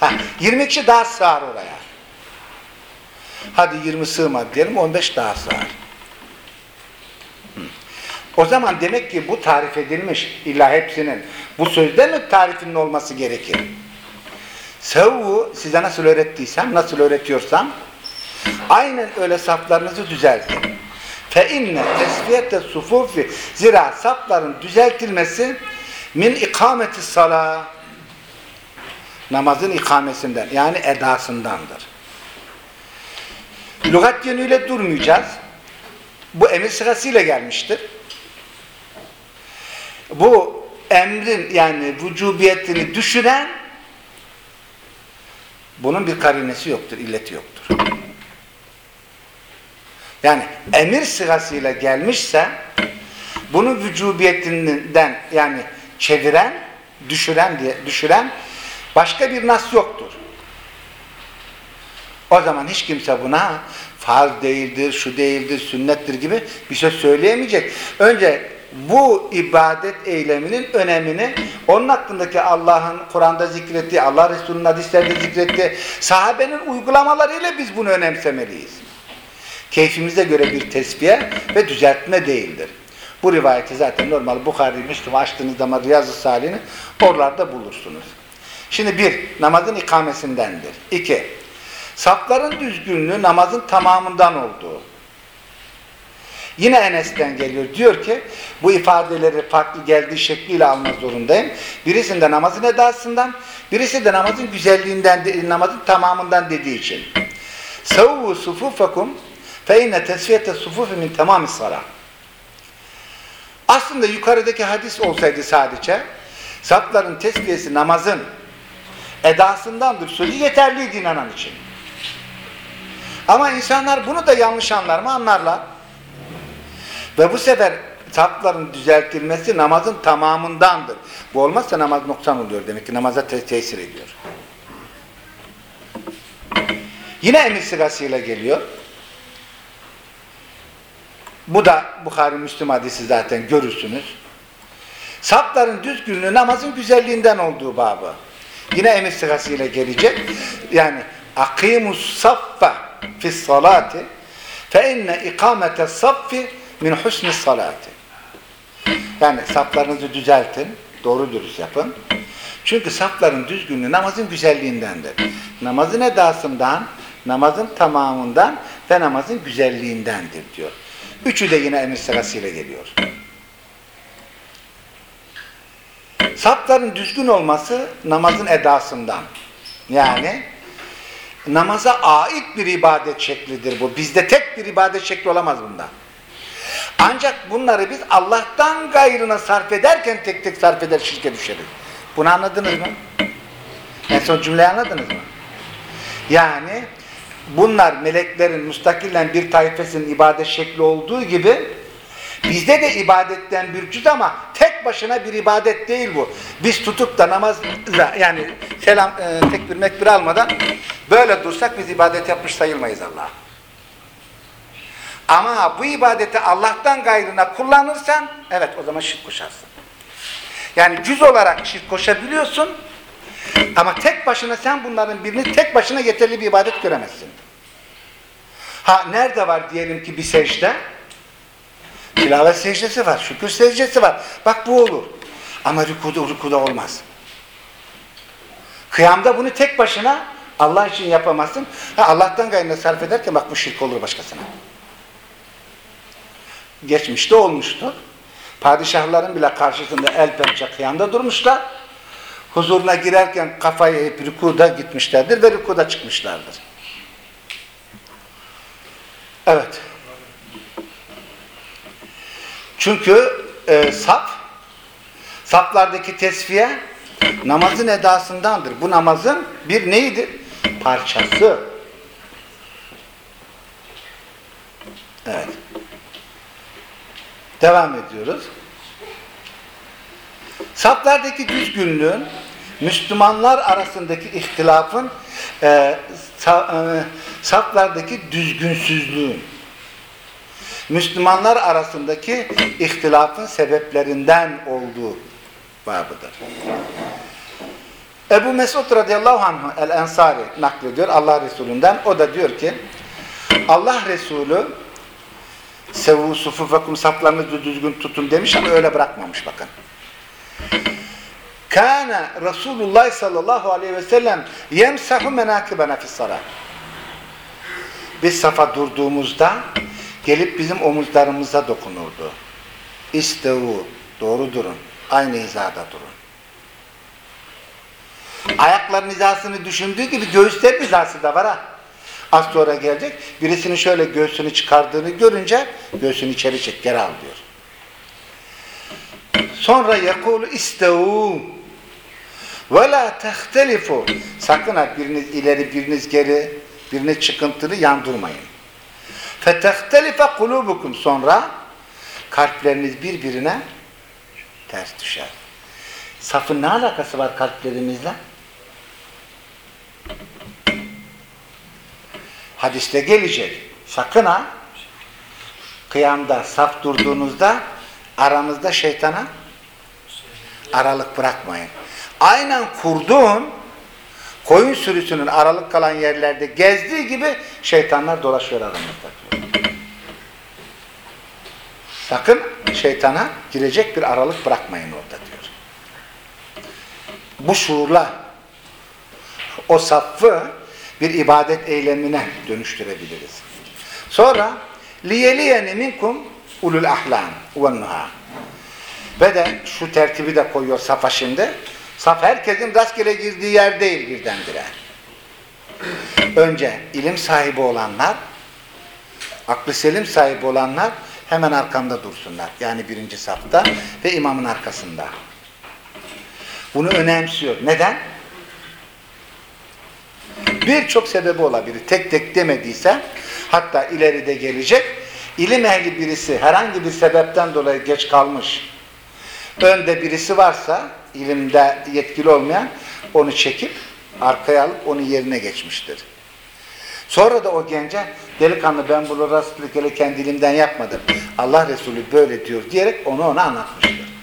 Speaker 1: ha, 20 kişi daha sığar oraya. Hadi 20 sığmadı diyelim 15 daha sığar. O zaman demek ki bu tarif edilmiş illa hepsinin. Bu sözde mi tarifinin olması gerekir? Sevvu size nasıl öğrettiysem, nasıl öğretiyorsam aynen öyle saflarınızı düzeltin. Fe inne tesfiyete sufufi zira safların düzeltilmesi min ikameti sala namazın ikamesinden yani edasındandır. Lügat yönüyle durmayacağız. Bu emir sırasıyla gelmiştir. Bu emrin yani vücubiyetini düşüren bunun bir karinesi yoktur, illeti yoktur. Yani emir sırasıyla gelmişse bunu vücubiyetinden yani çeviren, düşüren diye düşüren başka bir nas yoktur. O zaman hiç kimse buna farz değildir, şu değildir, sünnettir gibi bir şey söyleyemeyecek. Önce bu ibadet eyleminin önemini, onun hakkındaki Allah'ın Kur'an'da zikrettiği, Allah Resulü'nün hadislerde zikrettiği sahabenin uygulamalarıyla biz bunu önemsemeliyiz. Keyfimize göre bir tesbihe ve düzeltme değildir. Bu rivayeti zaten normal Bukhari, Müslüm açtığınız zaman Riyazu Salih'ini oralarda bulursunuz. Şimdi bir, namazın ikamesindendir. İki, safların düzgünlüğü namazın tamamından olduğu. Yine Enes'ten geliyor. Diyor ki bu ifadeleri farklı geldiği şekliyle almak zorundayım. Birisinde namazın edasından, birisi de namazın güzelliğinden, namazın tamamından dediği için. Savvu sufufakum fe inne tesfiyete sufufi min tamami salah. Aslında yukarıdaki hadis olsaydı sadece safların tesbihesi namazın edasındandır sözü yeterliydi inanan için. Ama insanlar bunu da yanlış anlar mı? Anlarlar. Ve bu sefer safların düzeltilmesi namazın tamamındandır. Bu olmazsa namaz noksan oluyor demek ki namaza te tesir ediyor. Yine emir sırasıyla geliyor. Bu da Bukhari Müslüm hadisi zaten görürsünüz. Safların düzgünlüğü namazın güzelliğinden olduğu babı. Yine emir sırasıyla gelecek. Yani akimus saffa fis salati fe inne ikamete saffi min husni salati. Yani saflarınızı düzeltin, doğru dürüst yapın. Çünkü safların düzgünlüğü namazın güzelliğindendir. Namazın edasından, namazın tamamından ve namazın güzelliğindendir diyor. Üçü de yine emir sırasıyla geliyor. Safların düzgün olması namazın edasından. Yani namaza ait bir ibadet şeklidir bu. Bizde tek bir ibadet şekli olamaz bunda. Ancak bunları biz Allah'tan gayrına sarf ederken tek tek sarf eder şirke düşeriz. Bunu anladınız mı? En son cümleyi anladınız mı? Yani bunlar meleklerin müstakillen bir taifesinin ibadet şekli olduğu gibi bizde de ibadetten bir cüz ama tek başına bir ibadet değil bu. Biz tutup da namaz yani selam e, tekbir mekbir almadan böyle dursak biz ibadet yapmış sayılmayız Allah'a. Ama bu ibadeti Allah'tan gayrına kullanırsan evet o zaman şirk koşarsın. Yani cüz olarak şirk koşabiliyorsun ama tek başına sen bunların birini tek başına yeterli bir ibadet göremezsin. Ha nerede var diyelim ki bir secde? Tilavet secdesi var, şükür secdesi var. Bak bu olur. Ama rükuda, rükuda olmaz. Kıyamda bunu tek başına Allah için yapamazsın. Ha, Allah'tan gayrına sarf ederken bak bu şirk olur başkasına. Geçmişte olmuştu. Padişahların bile karşısında el pençe kıyamda durmuşlar. Huzuruna girerken kafayı eğip rükuda gitmişlerdir ve rükuda çıkmışlardır. Evet. Çünkü e, saf, saflardaki tesviye namazın edasındandır. Bu namazın bir neyidir? Parçası. Evet. Devam ediyoruz. Saflardaki düzgünlüğün Müslümanlar arasındaki ihtilafın e, sa, e, saflardaki düzgünsüzlüğün Müslümanlar arasındaki ihtilafın sebeplerinden olduğu babıdır. Ebu Mesud radıyallahu anh el-Ensari naklediyor Allah Resulü'nden. O da diyor ki Allah Resulü sevu sufufekum saflarınızı düzgün tutun demiş ama öyle bırakmamış bakın. Kana Resulullah sallallahu aleyhi ve sellem yemsahu menakibena fis-salat. Biz safa durduğumuzda gelip bizim omuzlarımıza dokunurdu. İstevu, doğru durun. Aynı hizada durun. Ayakların hizasını düşündüğü gibi göğüsler hizası da var ha. Az sonra gelecek. Birisinin şöyle göğsünü çıkardığını görünce göğsünü içeri çek, geri al diyor. Sonra yekulu istevu ve la tehtelifu. Sakın ha biriniz ileri, biriniz geri, biriniz çıkıntılı yandırmayın. Fetehtelife kulubukum. Sonra kalpleriniz birbirine ters düşer. Safın ne alakası var kalplerimizle? Hadiste gelecek. Sakın ha kıyamda saf durduğunuzda aranızda şeytana aralık bırakmayın. Aynen kurduğun koyun sürüsünün aralık kalan yerlerde gezdiği gibi şeytanlar dolaşıyor aranızda. Sakın şeytana girecek bir aralık bırakmayın orada diyor. Bu şuurla o saffı bir ibadet eylemine dönüştürebiliriz. Sonra liyeliyeni minkum ulul ahlam ve nuha. Ve de şu tertibi de koyuyor safa şimdi. Saf herkesin rastgele girdiği yer değil birdenbire. Önce ilim sahibi olanlar, aklı selim sahibi olanlar hemen arkamda dursunlar. Yani birinci safta ve imamın arkasında. Bunu önemsiyor. Neden? Birçok sebebi olabilir. Tek tek demediyse hatta ileride gelecek ilim ehli birisi herhangi bir sebepten dolayı geç kalmış önde birisi varsa ilimde yetkili olmayan onu çekip arkaya alıp onun yerine geçmiştir. Sonra da o gence delikanlı ben bunu rastlıkla kendi ilimden yapmadım. Allah Resulü böyle diyor diyerek onu ona anlatmıştır.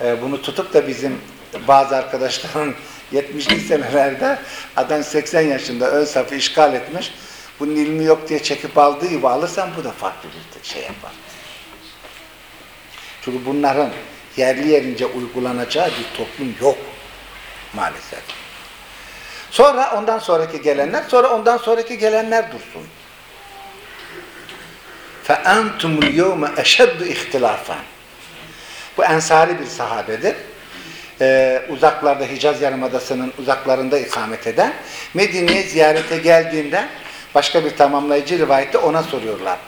Speaker 1: Ee, bunu tutup da bizim bazı arkadaşların 70'li senelerde adam 80 yaşında ön safı işgal etmiş. Bunun ilmi yok diye çekip aldığı gibi alırsan bu da farklı bir şey yapar. Çünkü bunların yerli yerince uygulanacağı bir toplum yok maalesef. Sonra ondan sonraki gelenler, sonra ondan sonraki gelenler dursun. فَاَنْتُمُ الْيَوْمَ اَشَدُّ اِخْتِلَافًا Bu ensari bir sahabedir. Ee, uzaklarda Hicaz Yarımadası'nın uzaklarında ikamet eden Medine'ye ziyarete geldiğinde başka bir tamamlayıcı rivayette ona soruyorlar.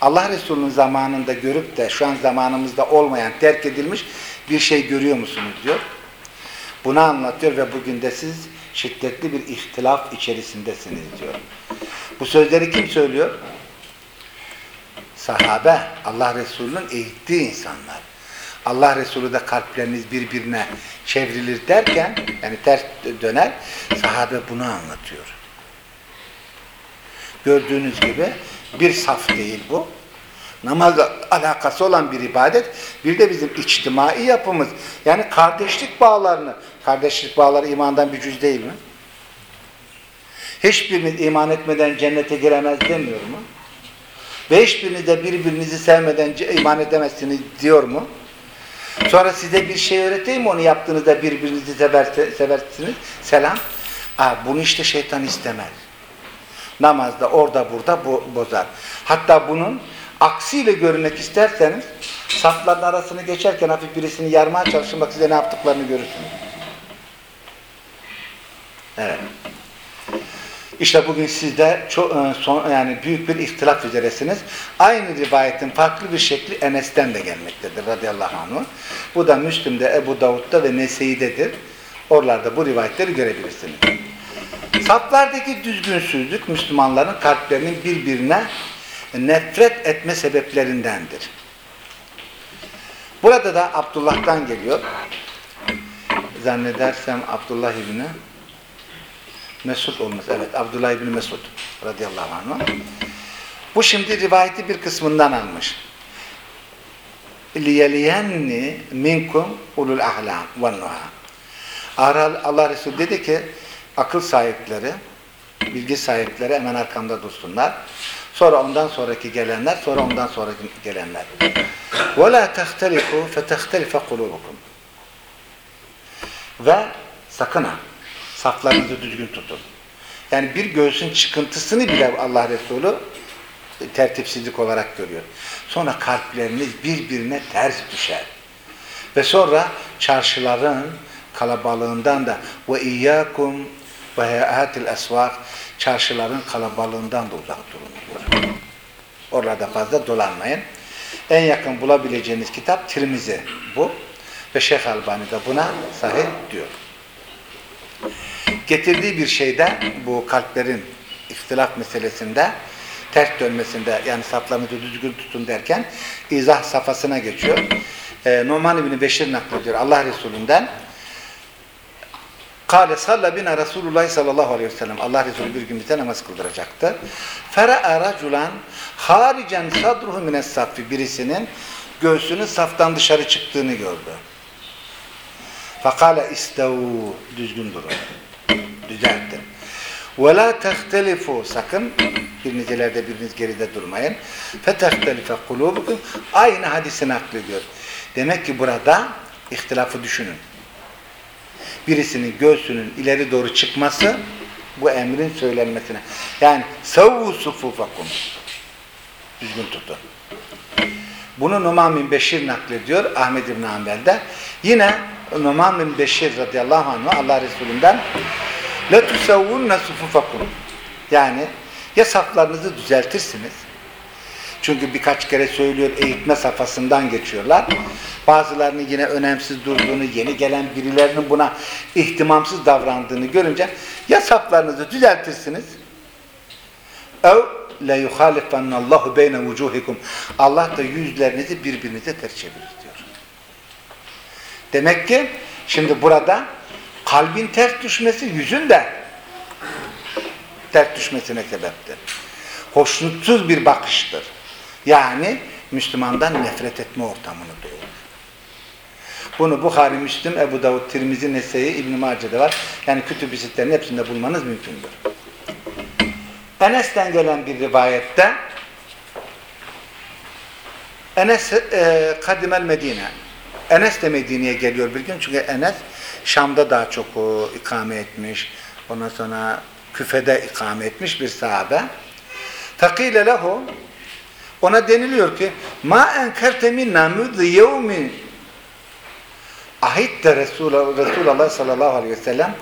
Speaker 1: Allah Resulü'nün zamanında görüp de şu an zamanımızda olmayan, terk edilmiş bir şey görüyor musunuz diyor. Bunu anlatıyor ve bugün de siz şiddetli bir ihtilaf içerisindesiniz diyor. Bu sözleri kim söylüyor? Sahabe, Allah Resulü'nün eğittiği insanlar. Allah Resulü de kalpleriniz birbirine çevrilir derken, yani ters döner, sahabe bunu anlatıyor. Gördüğünüz gibi bir saf değil bu. Namazla alakası olan bir ibadet. Bir de bizim içtimai yapımız. Yani kardeşlik bağlarını, kardeşlik bağları imandan bir cüz değil mi? Hiçbiriniz iman etmeden cennete giremez demiyor mu? Ve hiçbiriniz de birbirinizi sevmeden iman edemezsiniz diyor mu? Sonra size bir şey öğreteyim onu yaptığınızda birbirinizi sever, seversiniz? Selam. Aa, bunu işte şeytan istemez. Namazda orada burada bo bozar. Hatta bunun aksiyle görünmek isterseniz safların arasını geçerken hafif birisini yarmaya çalışın bak size ne yaptıklarını görürsünüz. Evet. İşte bugün sizde çok, son, yani büyük bir ihtilaf üzeresiniz. Aynı rivayetin farklı bir şekli Enes'ten de gelmektedir radıyallahu anh. Bu da Müslüm'de, Ebu Davud'da ve Nese'yi'dedir. Oralarda bu rivayetleri görebilirsiniz. Saflardaki düzgünsüzlük Müslümanların kalplerinin birbirine nefret etme sebeplerindendir. Burada da Abdullah'tan geliyor. Zannedersem Abdullah İbni Mesud olmaz. Evet Abdullah İbni Mesud radıyallahu anh. Bu şimdi rivayeti bir kısmından almış. لِيَلِيَنِّ minkum ulul ahlam ve nuha. Allah Resulü dedi ki akıl sahipleri, bilgi sahipleri hemen arkamda dursunlar. Sonra ondan sonraki gelenler, sonra ondan sonraki gelenler. وَلَا تَخْتَلِفُوا فَتَخْتَلِفَ قُلُوبُكُمْ Ve sakın ha, saflarınızı düzgün tutun. Yani bir göğsün çıkıntısını bile Allah Resulü tertipsizlik olarak görüyor. Sonra kalpleriniz birbirine ters düşer. Ve sonra çarşıların kalabalığından da ve iyyakum ve hayatil esvak çarşıların kalabalığından da uzak durun. Orada fazla dolanmayın. En yakın bulabileceğiniz kitap Tirmizi bu. Ve Şeyh Albani de buna sahip diyor. Getirdiği bir şeyde bu kalplerin ihtilaf meselesinde ters dönmesinde yani saflarınızı düzgün tutun derken izah safhasına geçiyor. Ee, Numan İbni Beşir naklediyor Allah Resulü'nden Kale salla bina Resulullah sallallahu aleyhi ve sellem. Allah Resulü bir gün bize namaz kıldıracaktı. Fera'a raculan haricen sadruhu mines saffi. Birisinin göğsünün saftan dışarı çıktığını gördü. Fakale istavu. Düzgün durun. Düzeltin. Ve la tehtelifu. Sakın biriniz ileride biriniz geride durmayın. Fetehtelife kulubukum. Aynı hadisi naklediyor. Demek ki burada ihtilafı düşünün birisinin göğsünün ileri doğru çıkması bu emrin söylenmesine. Yani savvu sufufakum. Düzgün tutun. Bunu Numan bin Beşir naklediyor Ahmed İbn Hanbel'de. Yine Numan bin Beşir radıyallahu anh Allah Resulü'nden tusavvunna sufufakum. Yani ya saflarınızı düzeltirsiniz. Çünkü birkaç kere söylüyor eğitme safhasından geçiyorlar. Bazılarının yine önemsiz durduğunu, yeni gelen birilerinin buna ihtimamsız davrandığını görünce ya saflarınızı düzeltirsiniz ev le yuhalifannallahu beyne vucuhikum Allah da yüzlerinizi birbirinize ters çevirir diyor. Demek ki şimdi burada kalbin ters düşmesi yüzün de ters düşmesine sebeptir. Hoşnutsuz bir bakıştır. Yani Müslümandan nefret etme ortamını doğurur. Bunu Bukhari, Müslim, Ebu Davud, Tirmizi, Nese'yi, İbn-i Mace'de var. Yani kütüb-i hepsinde bulmanız mümkündür. Enes'ten gelen bir rivayette Enes e, Kadimel Medine Enes de Medine'ye geliyor bir gün çünkü Enes Şam'da daha çok o, ikame etmiş. Ondan sonra Küfe'de ikame etmiş bir sahabe. Fakile lehu ona deniliyor ki ma enkerte minna mudli yevmin ahit de Resulullah, Resulullah sallallahu aleyhi ve sellem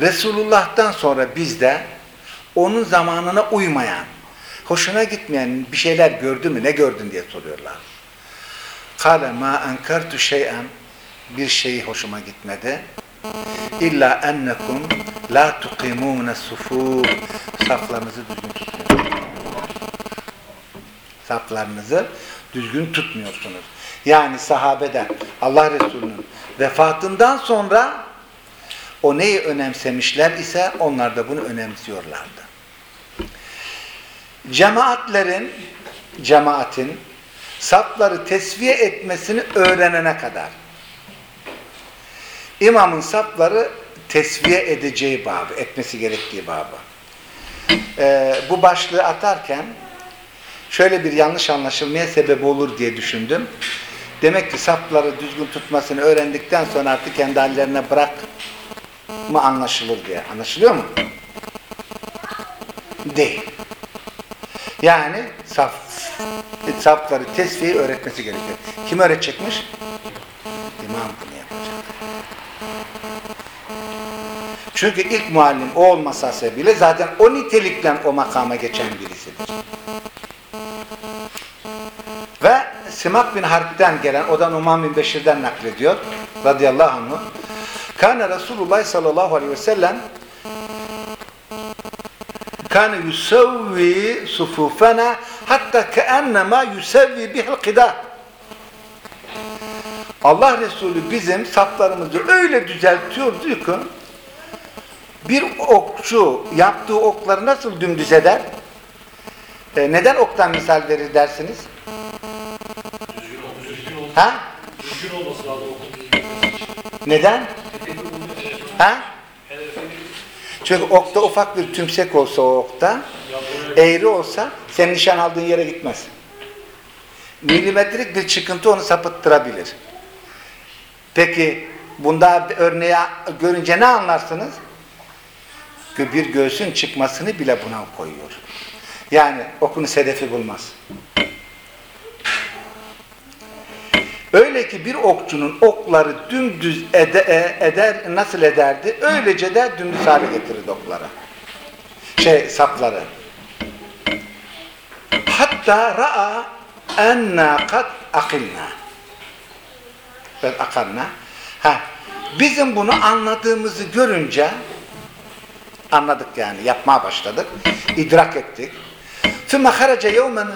Speaker 1: Resulullah'tan sonra bizde onun zamanına uymayan, hoşuna gitmeyen bir şeyler gördü mü, ne gördün diye soruyorlar. Kale ma enkertu şey'en bir şeyi hoşuma gitmedi. İlla ennekum la tuqimune sufuf saflarınızı düzgün tutmuyorsunuz. Saflarınızı düzgün tutmuyorsunuz. Yani sahabeden Allah Resulü'nün vefatından sonra o neyi önemsemişler ise onlar da bunu önemsiyorlardı. Cemaatlerin cemaatin safları tesviye etmesini öğrenene kadar imamın safları tesviye edeceği babı, etmesi gerektiği babı. Ee, bu başlığı atarken şöyle bir yanlış anlaşılmaya sebep olur diye düşündüm. Demek ki safları düzgün tutmasını öğrendikten sonra artık kendi hallerine bırak mı anlaşılır diye. Anlaşılıyor mu? Değil. Yani saf, safları tesviyeyi öğretmesi gerekiyor. Kim öğretecekmiş? İmam bunu yapacak. Çünkü ilk muallim o olmasa sebebiyle zaten o nitelikle o makama geçen birisidir. Ve Simak bin Harp'ten gelen, o da Numan bin Beşir'den naklediyor radıyallahu anh. Kâne Resulullah sallallahu aleyhi ve sellem kâne yusevvi sufufena hatta keennema yusevvi bihil kıda. Allah Resulü bizim saflarımızı öyle düzeltiyordu ki bir okçu yaptığı okları nasıl dümdüz eder? E, neden oktan misal verir dersiniz?
Speaker 2: Düzgün düzgün.
Speaker 1: Ha?
Speaker 2: Düzgün olması lazım okul.
Speaker 1: Neden? Ha? Çünkü okta ufak bir tümsek olsa o okta, eğri olsa senin nişan aldığın yere gitmez. Milimetrik bir çıkıntı onu sapıttırabilir. Peki bunda örneği görünce ne anlarsınız? Bir göğsün çıkmasını bile buna koyuyor. Yani okunu sedefi bulmaz. Öyle ki bir okçunun okları dümdüz ede, e- eder, nasıl ederdi? Öylece de dümdüz hale getirirdi okları. Şey, sapları. Hatta ra'a enna kad akilna. Ben akarna. Ha, bizim bunu anladığımızı görünce anladık yani yapmaya başladık. idrak ettik. ثُمَّ خَرَجَ يَوْمًا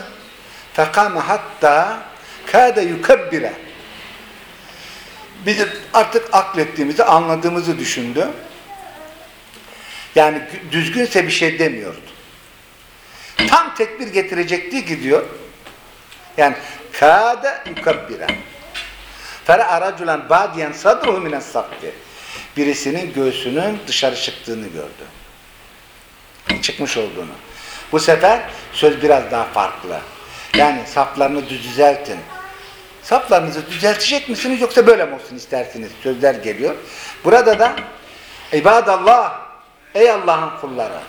Speaker 1: فَقَامَ hatta kâde yukebbire. Bizim artık aklettiğimizi, anladığımızı düşündü. Yani düzgünse bir şey demiyordu. Tam tekbir getirecekti gidiyor. Yani kâde yukebbire. Fera'a raculan badiyen sadruhu minen sakti. Birisinin göğsünün dışarı çıktığını gördü. Çıkmış olduğunu. Bu sefer söz biraz daha farklı. Yani saplarını düz- düzeltin. Saplarınızı düzeltecek misiniz yoksa böyle mi olsun istersiniz? Sözler geliyor. Burada da İbadallah ey Allah'ın kulları.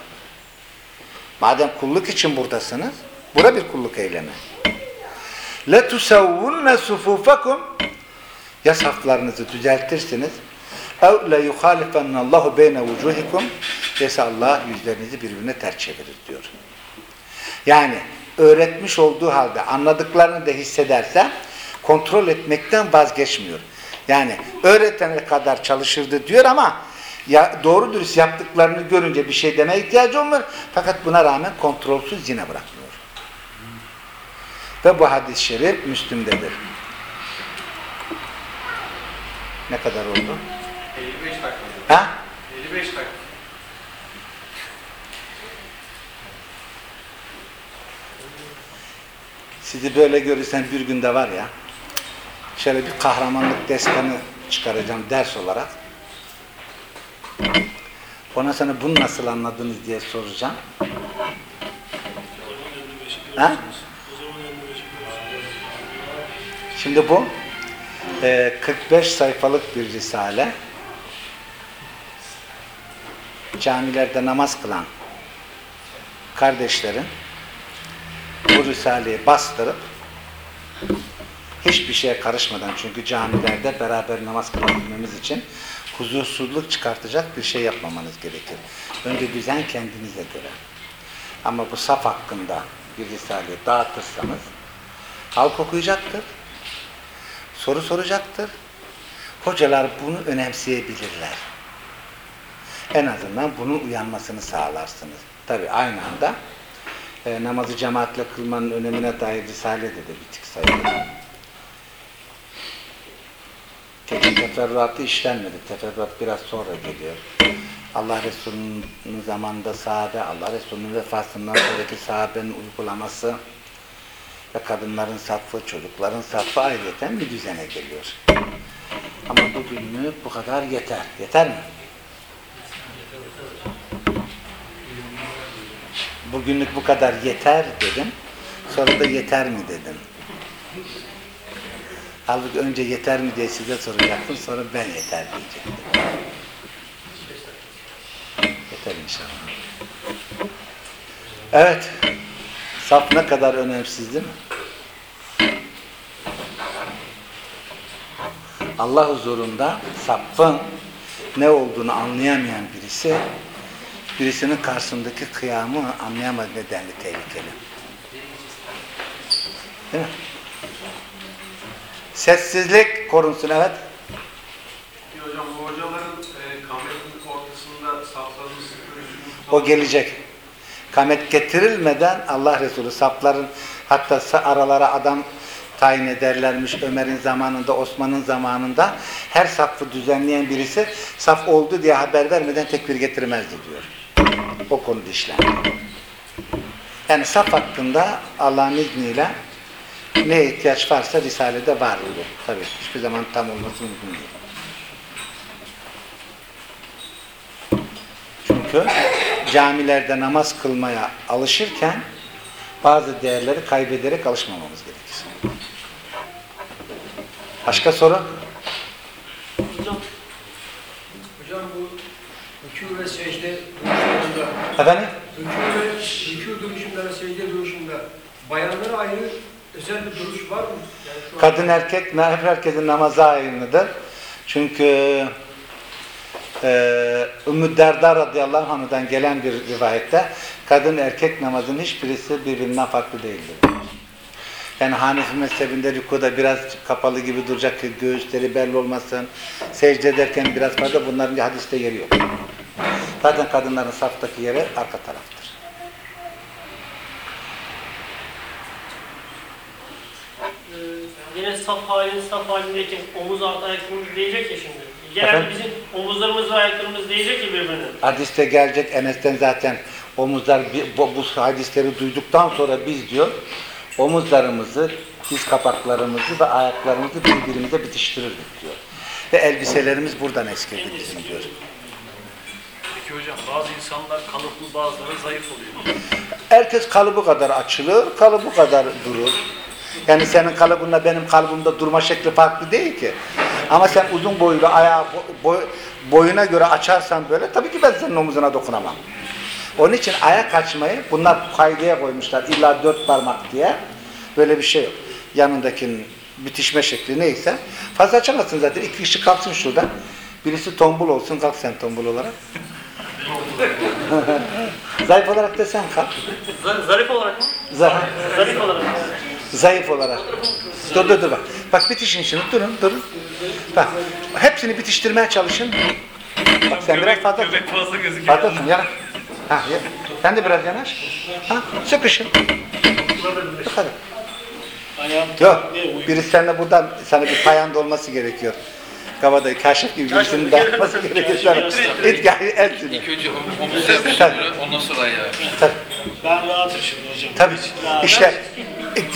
Speaker 1: Madem kulluk için buradasınız, bura bir kulluk eylemi. لَتُسَوُّنَّ سُفُوفَكُمْ Ya saflarınızı düzeltirsiniz اَوْ لَيُخَالِفَنَّ اللّٰهُ بَيْنَ وُجُوهِكُمْ Yoksa Allah yüzlerinizi birbirine ters çevirir diyor. Yani öğretmiş olduğu halde anladıklarını da hissederse kontrol etmekten vazgeçmiyor. Yani öğretene kadar çalışırdı diyor ama ya doğru dürüst yaptıklarını görünce bir şey demeye ihtiyacı olmuyor. Fakat buna rağmen kontrolsüz yine bırakmıyor. Ve bu hadis-i şerif Müslüm'dedir. Ne kadar oldu?
Speaker 2: 55 dakika.
Speaker 1: Ha?
Speaker 2: 55 dakika.
Speaker 1: Sizi böyle görürsen bir günde var ya, şöyle bir kahramanlık destanı çıkaracağım ders olarak. Ona sana bunu nasıl anladınız diye soracağım. Ha? Şimdi bu e, 45 sayfalık bir risale. Camilerde namaz kılan kardeşlerin bu risaleyi bastırıp hiçbir şeye karışmadan çünkü camilerde beraber namaz kılabilmemiz için huzursuzluk çıkartacak bir şey yapmamanız gerekir. Önce düzen kendinize göre. Ama bu saf hakkında bir risaleyi dağıtırsanız halk okuyacaktır. Soru soracaktır. Hocalar bunu önemseyebilirler. En azından bunun uyanmasını sağlarsınız. Tabi aynı anda e, namazı cemaatle kılmanın önemine dair Risale'de de bir tık sayılır. Teferruatı işlenmedi. Teferruat biraz sonra geliyor. Allah Resulü'nün zamanında sahabe, Allah Resulü'nün vefatından sonraki sahabenin uygulaması ve kadınların saffı, çocukların saffı ayrıyeten bir düzene geliyor. Ama bugünlük bu kadar yeter. Yeter mi? Bugünlük bu kadar yeter dedim. Sonra da yeter mi dedim. Halbuki önce yeter mi diye size soracaktım. Sonra ben yeter diyecektim. Yeter inşallah. Evet. Saf ne kadar önemsiz değil mi? Allah huzurunda safın ne olduğunu anlayamayan birisi birisinin karşısındaki kıyamı anlayamadığı nedenle tehlikeli. Değil mi? Sessizlik korunsun evet.
Speaker 3: Peki hocam bu hocaların e, kameranın ortasında sıkıyorsunuz.
Speaker 1: O gelecek. Kamet getirilmeden Allah Resulü safların hatta aralara adam tayin ederlermiş Ömer'in zamanında, Osman'ın zamanında her safı düzenleyen birisi saf oldu diye haber vermeden tekbir getirmezdi diyor. O konuda işlendi. Yani saf hakkında Allah'ın izniyle ne ihtiyaç varsa Risale'de var bu. Tabii hiçbir zaman tam olması mümkün değil. Çünkü camilerde namaz kılmaya alışırken bazı değerleri kaybederek alışmamamız gerekir. Başka soru?
Speaker 4: Hocam, hocam bu rükû ve secde
Speaker 1: Efendim?
Speaker 4: rükû ve rükû duruşunda ve secde duruşunda bayanlara ayrı özel bir duruş var mı? Yani
Speaker 1: Kadın erkek, hep herkesin namazı aynıdır. Çünkü e, Ümmü Derda radıyallahu anh'dan gelen bir rivayette kadın erkek namazın hiçbirisi birbirinden farklı değildir. Yani Hanefi mezhebinde rükuda biraz kapalı gibi duracak ki göğüsleri belli olmasın. Secde ederken biraz fazla bunların hadiste yeri yok. Zaten kadınların saftaki yeri arka taraftır.
Speaker 5: Ee, Yine saf halinde saf halindeyken omuz altı ayaklarımız değecek ya şimdi. Genelde
Speaker 1: Efendim?
Speaker 5: bizim omuzlarımız ve ayaklarımız değecek ya birbirine.
Speaker 1: Hadiste gelecek Enes'ten zaten omuzlar bu, bu hadisleri duyduktan sonra biz diyor omuzlarımızı, diz kapaklarımızı ve ayaklarımızı birbirimize bitiştirirdik diyor. Ve elbiselerimiz buradan eskirdi bizim diyor.
Speaker 6: Peki hocam bazı insanlar kalıplı bazıları zayıf oluyor.
Speaker 1: Herkes kalıbı kadar açılır, kalıbı kadar durur. Yani senin kalıbınla benim kalıbımda durma şekli farklı değil ki. Ama sen uzun boylu ayağı bo- boy- boyuna göre açarsan böyle tabii ki ben senin omuzuna dokunamam. Onun için ayak açmayı bunlar kaydaya koymuşlar illa dört parmak diye. Böyle bir şey yok. Yanındakinin bitişme şekli neyse. Fazla açamazsın zaten. İki kişi kalksın şurada. Birisi tombul olsun. Kalk sen tombul olarak. Zayıf olarak da sen kalk.
Speaker 5: Za- Zarif olarak mı?
Speaker 1: Zayıf.
Speaker 5: Zarif olarak.
Speaker 1: Zayıf olarak. Dur dur dur bak. Bak bitişin şimdi. Durun durun. Bak. Hepsini bitiştirmeye çalışın. Bak sen biraz fazla.
Speaker 6: Göbek fazla gözüküyor.
Speaker 1: Fazlasın yana. Ha, ya. Sen de biraz yanaş. Ha, sıkışın. Bu kadar. Yok. Birisi seninle buradan sana bir payanda olması gerekiyor. Kavada kaşık gibi birisinin de yapması gerekiyor. İlk el
Speaker 7: İlk önce om- omuz böyle, ondan sonra ayağı.
Speaker 1: Tabii.
Speaker 6: Ben rahatım şimdi hocam.
Speaker 1: Tabii. İşte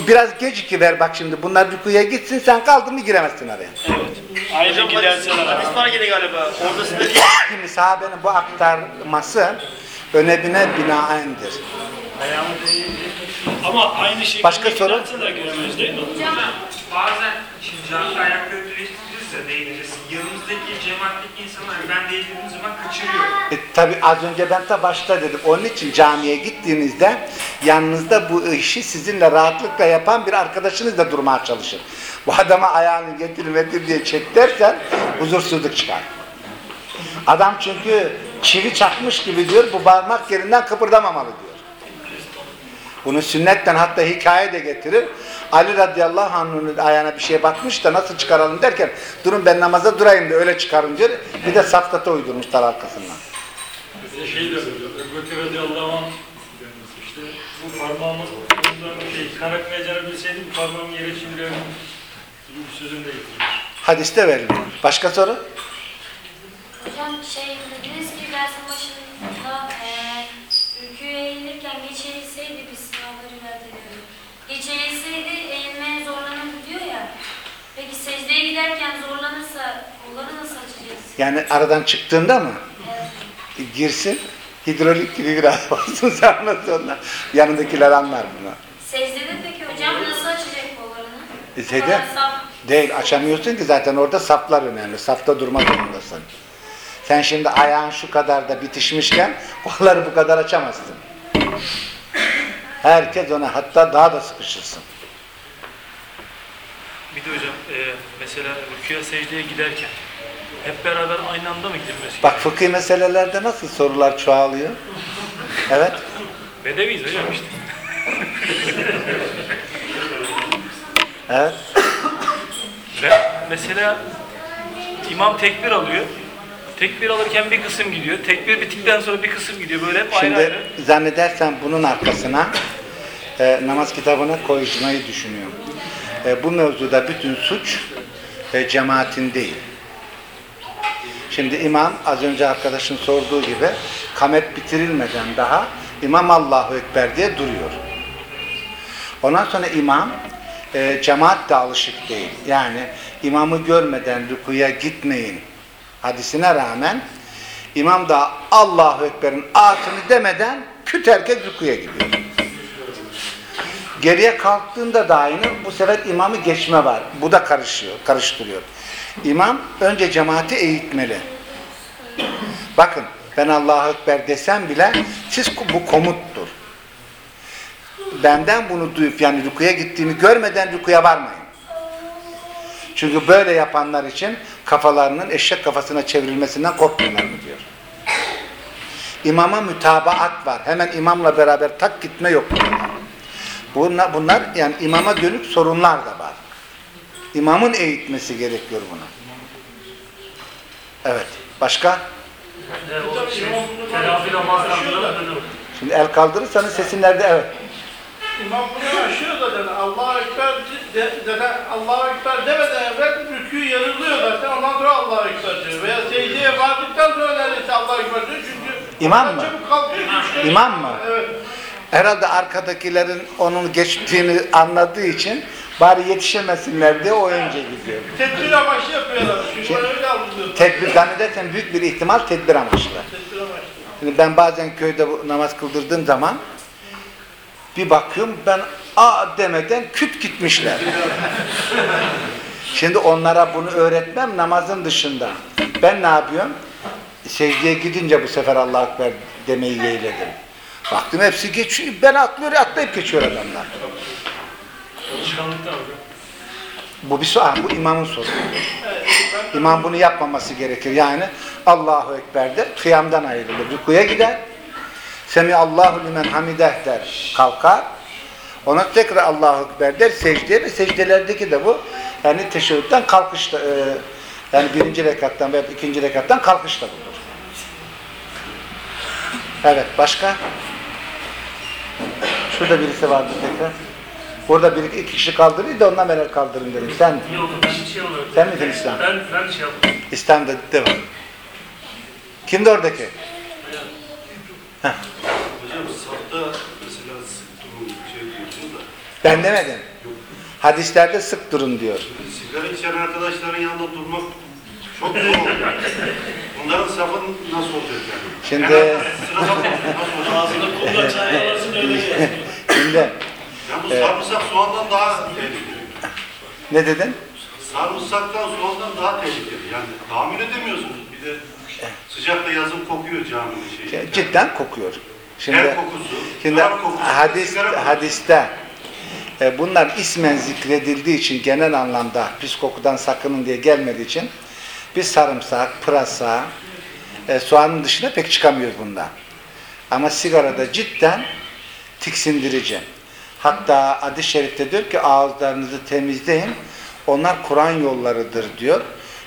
Speaker 1: biraz gecikiver bak şimdi. Bunlar rükuya gitsin sen kaldın mı giremezsin araya.
Speaker 6: Aynı giderseler
Speaker 5: Hadis var gene galiba. Orada size
Speaker 1: Şimdi sahabenin bu aktarması önebine binaendir.
Speaker 6: Ama aynı şekilde
Speaker 1: Başka soru?
Speaker 6: giderseler giremez değil mi?
Speaker 2: Bazen şimdi canlı ayakları ya değdiririz. Yanımızdaki cemaatteki insanlar ben değdirdiğim zaman kaçırıyor.
Speaker 1: E, tabi az önce ben de başta dedim. Onun için camiye gittiğinizde yanınızda bu işi sizinle rahatlıkla yapan bir arkadaşınız da durmaya çalışır. Bu adama ayağını getir metir diye çek dersen huzursuzluk çıkar. Adam çünkü çivi çakmış gibi diyor bu parmak yerinden kıpırdamamalı diyor. Bunu sünnetten hatta hikaye de getirir. Ali radıyallahu anh'ın ayağına bir şey batmış da nasıl çıkaralım derken durun ben namaza durayım da öyle çıkarın diyor. Bir de safkata uydurmuşlar arkasından.
Speaker 6: Bize şey de böyle, Öbür radıyallahu anh işte bu parmağımı bundan şey, karak mecara bilseydim parmağımı yere çivirirdim gibi bir sözüm de getirmiş.
Speaker 1: Hadiste veriliyor. Başka soru?
Speaker 8: Hocam şey dediniz ki dersin başında eee rüküye eğilirken geç eğilseydi biz sınavları ilerletiyoruz. Geç eğilseydi eğilmeye zorlanır diyor ya. Peki secdeye giderken zorlanırsa kolları nasıl açacağız?
Speaker 1: Yani aradan çıktığında mı?
Speaker 8: Evet.
Speaker 1: Girsin. Hidrolik gibi biraz olsun sonra sonra. Yanındakiler anlar bunu.
Speaker 8: Secdede peki hocam nasıl açacak kollarını?
Speaker 1: E, secde-. Değil açamıyorsun ki zaten orada saflar önemli. Safta durma zorundasın. Sen şimdi ayağın şu kadar da bitişmişken kolları bu kadar açamazsın. Herkes ona hatta daha da sıkışırsın.
Speaker 6: Bir de hocam e, mesela rüküye secdeye giderken hep beraber aynı anda mı gidilmesi?
Speaker 1: Bak fıkıh meselelerde nasıl sorular çoğalıyor? Evet.
Speaker 6: Bedeviyiz hocam işte.
Speaker 1: Evet.
Speaker 6: Ve mesela imam tekbir alıyor. Tekbir alırken bir kısım gidiyor. Tekbir bittikten sonra bir kısım gidiyor. Böyle hep ayrı
Speaker 1: Şimdi
Speaker 6: ayrı.
Speaker 1: zannedersem bunun arkasına e, namaz kitabına koymayı düşünüyorum. E, bu mevzuda bütün suç e, cemaatin değil. Şimdi imam az önce arkadaşın sorduğu gibi kamet bitirilmeden daha İmam Allahu Ekber diye duruyor. Ondan sonra imam e, cemaat de alışık değil. Yani imamı görmeden rükuya gitmeyin hadisine rağmen imam da Allahu Ekber'in ağasını demeden küt erkek rükuya gidiyor. Geriye kalktığında da aynı bu sefer imamı geçme var. Bu da karışıyor, karıştırıyor. İmam önce cemaati eğitmeli. Bakın ben Allahu Ekber desem bile siz bu komuttur. Benden bunu duyup yani rükuya gittiğimi görmeden rükuya varmayın. Çünkü böyle yapanlar için kafalarının eşek kafasına çevrilmesinden korkmuyorlar mı diyor. İmama mütabaat var. Hemen imamla beraber tak gitme yok. Bunlar, bunlar yani imama dönük sorunlar da var. İmamın eğitmesi gerekiyor bunu. Evet. Başka? Şimdi el kaldırırsanız sesin nerede? Evet.
Speaker 9: İmam bunu aşıyor dedi. Allahu Ekber de, dedi. Allahu Ekber demeden evvel rükû yarılıyor zaten. Ondan sonra Allahu Ekber diyor. Veya secdeye vardıktan sonra neredeyse Allahu Ekber diyor. Çünkü
Speaker 1: İmam mı?
Speaker 9: çabuk kalkıyor. ki işte-
Speaker 1: İmam mı?
Speaker 9: Evet.
Speaker 1: Herhalde arkadakilerin onun geçtiğini anladığı için bari yetişemesinler diye o önce gidiyor.
Speaker 9: Tedbir amaçlı yapıyorlar.
Speaker 1: Şey-
Speaker 9: ben öyle algılıyorum.
Speaker 1: Tedbir zannedersen büyük bir ihtimal tedbir amaçlı.
Speaker 9: Tedbir amaçlı.
Speaker 1: Şimdi ben bazen köyde bu namaz kıldırdığım zaman bir bakıyorum ben a demeden küt gitmişler. Şimdi onlara bunu öğretmem namazın dışında. Ben ne yapıyorum? Secdeye gidince bu sefer Allahu Ekber demeyi yeğledim. Baktım hepsi geçiyor. Ben atlıyor atlayıp geçiyor adamlar. Bu bir soru. Bu imamın sorusu. İmam bunu yapmaması gerekir. Yani Allahu Ekber der, kıyamdan ayrılır. Rükuya gider. Semi Allahu limen hamideh der. Kalkar. Ona tekrar Allahu Ekber der secdeye ve secdelerdeki de bu. Yani teşebbütten kalkışta e, yani birinci rekattan veya ikinci rekattan kalkışta bulur. Evet başka? Şurada birisi vardı tekrar. Burada bir iki kişi kaldırıyor da ondan beri kaldırın dedim. Sen
Speaker 6: Yok ben bir şey olarak.
Speaker 1: Sen miydin İslam?
Speaker 6: Ben, ben şey yaptım.
Speaker 1: İslam'da devam. Kimdi oradaki? Heh.
Speaker 3: Safta mesela durum şey diyorsunuz da
Speaker 1: Ben demedim. Hadislerde sık durun diyor.
Speaker 3: sigara içen arkadaşların yanında durmak çok zor oluyor. Bunların safı nasıl olacak yani?
Speaker 1: Şimdi?
Speaker 7: Ağzını kumla öyle gelsin.
Speaker 1: şimdi
Speaker 3: Ya bu sarımsak soğandan daha tehlikeli.
Speaker 1: ne dedin?
Speaker 3: Sarımsaktan soğandan daha tehlikeli. Yani tahammül edemiyorsunuz. Bir de sıcakta yazın kokuyor caminin şeyi.
Speaker 1: Cidden kokuyor. Şimdi
Speaker 3: Ter kokusu,
Speaker 1: şimdi
Speaker 3: kokusu,
Speaker 1: hadis hadiste e, bunlar ismen zikredildiği için genel anlamda pis kokudan sakının diye gelmediği için biz sarımsak, pırasa, e, soğanın dışına pek çıkamıyoruz bundan. Ama sigarada cidden tiksindirici. Hatta hadis-i şerifte diyor ki ağızlarınızı temizleyin. Onlar Kur'an yollarıdır diyor.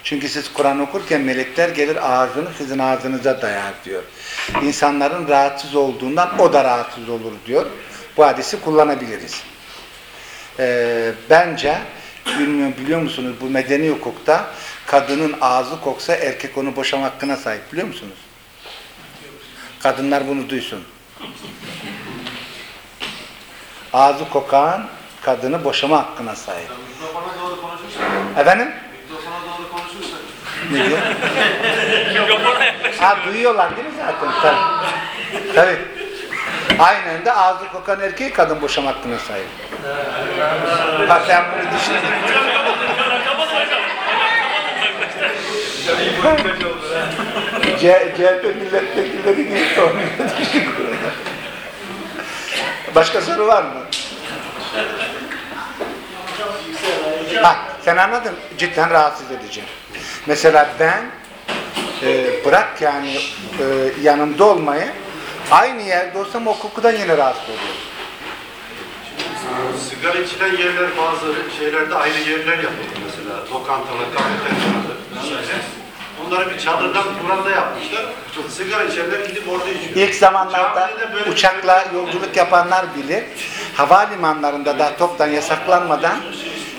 Speaker 1: Çünkü siz Kur'an okurken melekler gelir ağzını sizin ağzınıza dayar diyor. İnsanların rahatsız olduğundan o da rahatsız olur diyor. Bu hadisi kullanabiliriz. Ee, bence bilmiyorum biliyor musunuz bu medeni hukukta kadının ağzı koksa erkek onu boşama hakkına sahip biliyor musunuz? Kadınlar bunu duysun. Ağzı kokan kadını boşama hakkına sahip. Efendim? Ne diyor? ha duyuyorlar değil mi zaten? Tabii. Tabii. Aynen de ağzı kokan erkeği kadın boşama hakkına sahip. Bak sen bunu düşün. C- CHP milletvekilleri gibi sormuyor. Başka soru var mı? Ha, sen anladın. Cidden rahatsız edici. Mesela ben e, bırak yani e, yanımda olmayı aynı yerde olsam o kokudan yine rahatsız oluyorum.
Speaker 3: Sigara içilen yerler bazı şeylerde ayrı yerler yapıldı mesela. Lokantalar, kafeteryalar. Onları bir çadırdan kuranda yapmışlar. Sigara içenler gidip orada içiyor.
Speaker 1: İlk zamanlarda uçakla yolculuk yapanlar bilir. Havalimanlarında daha toptan yasaklanmadan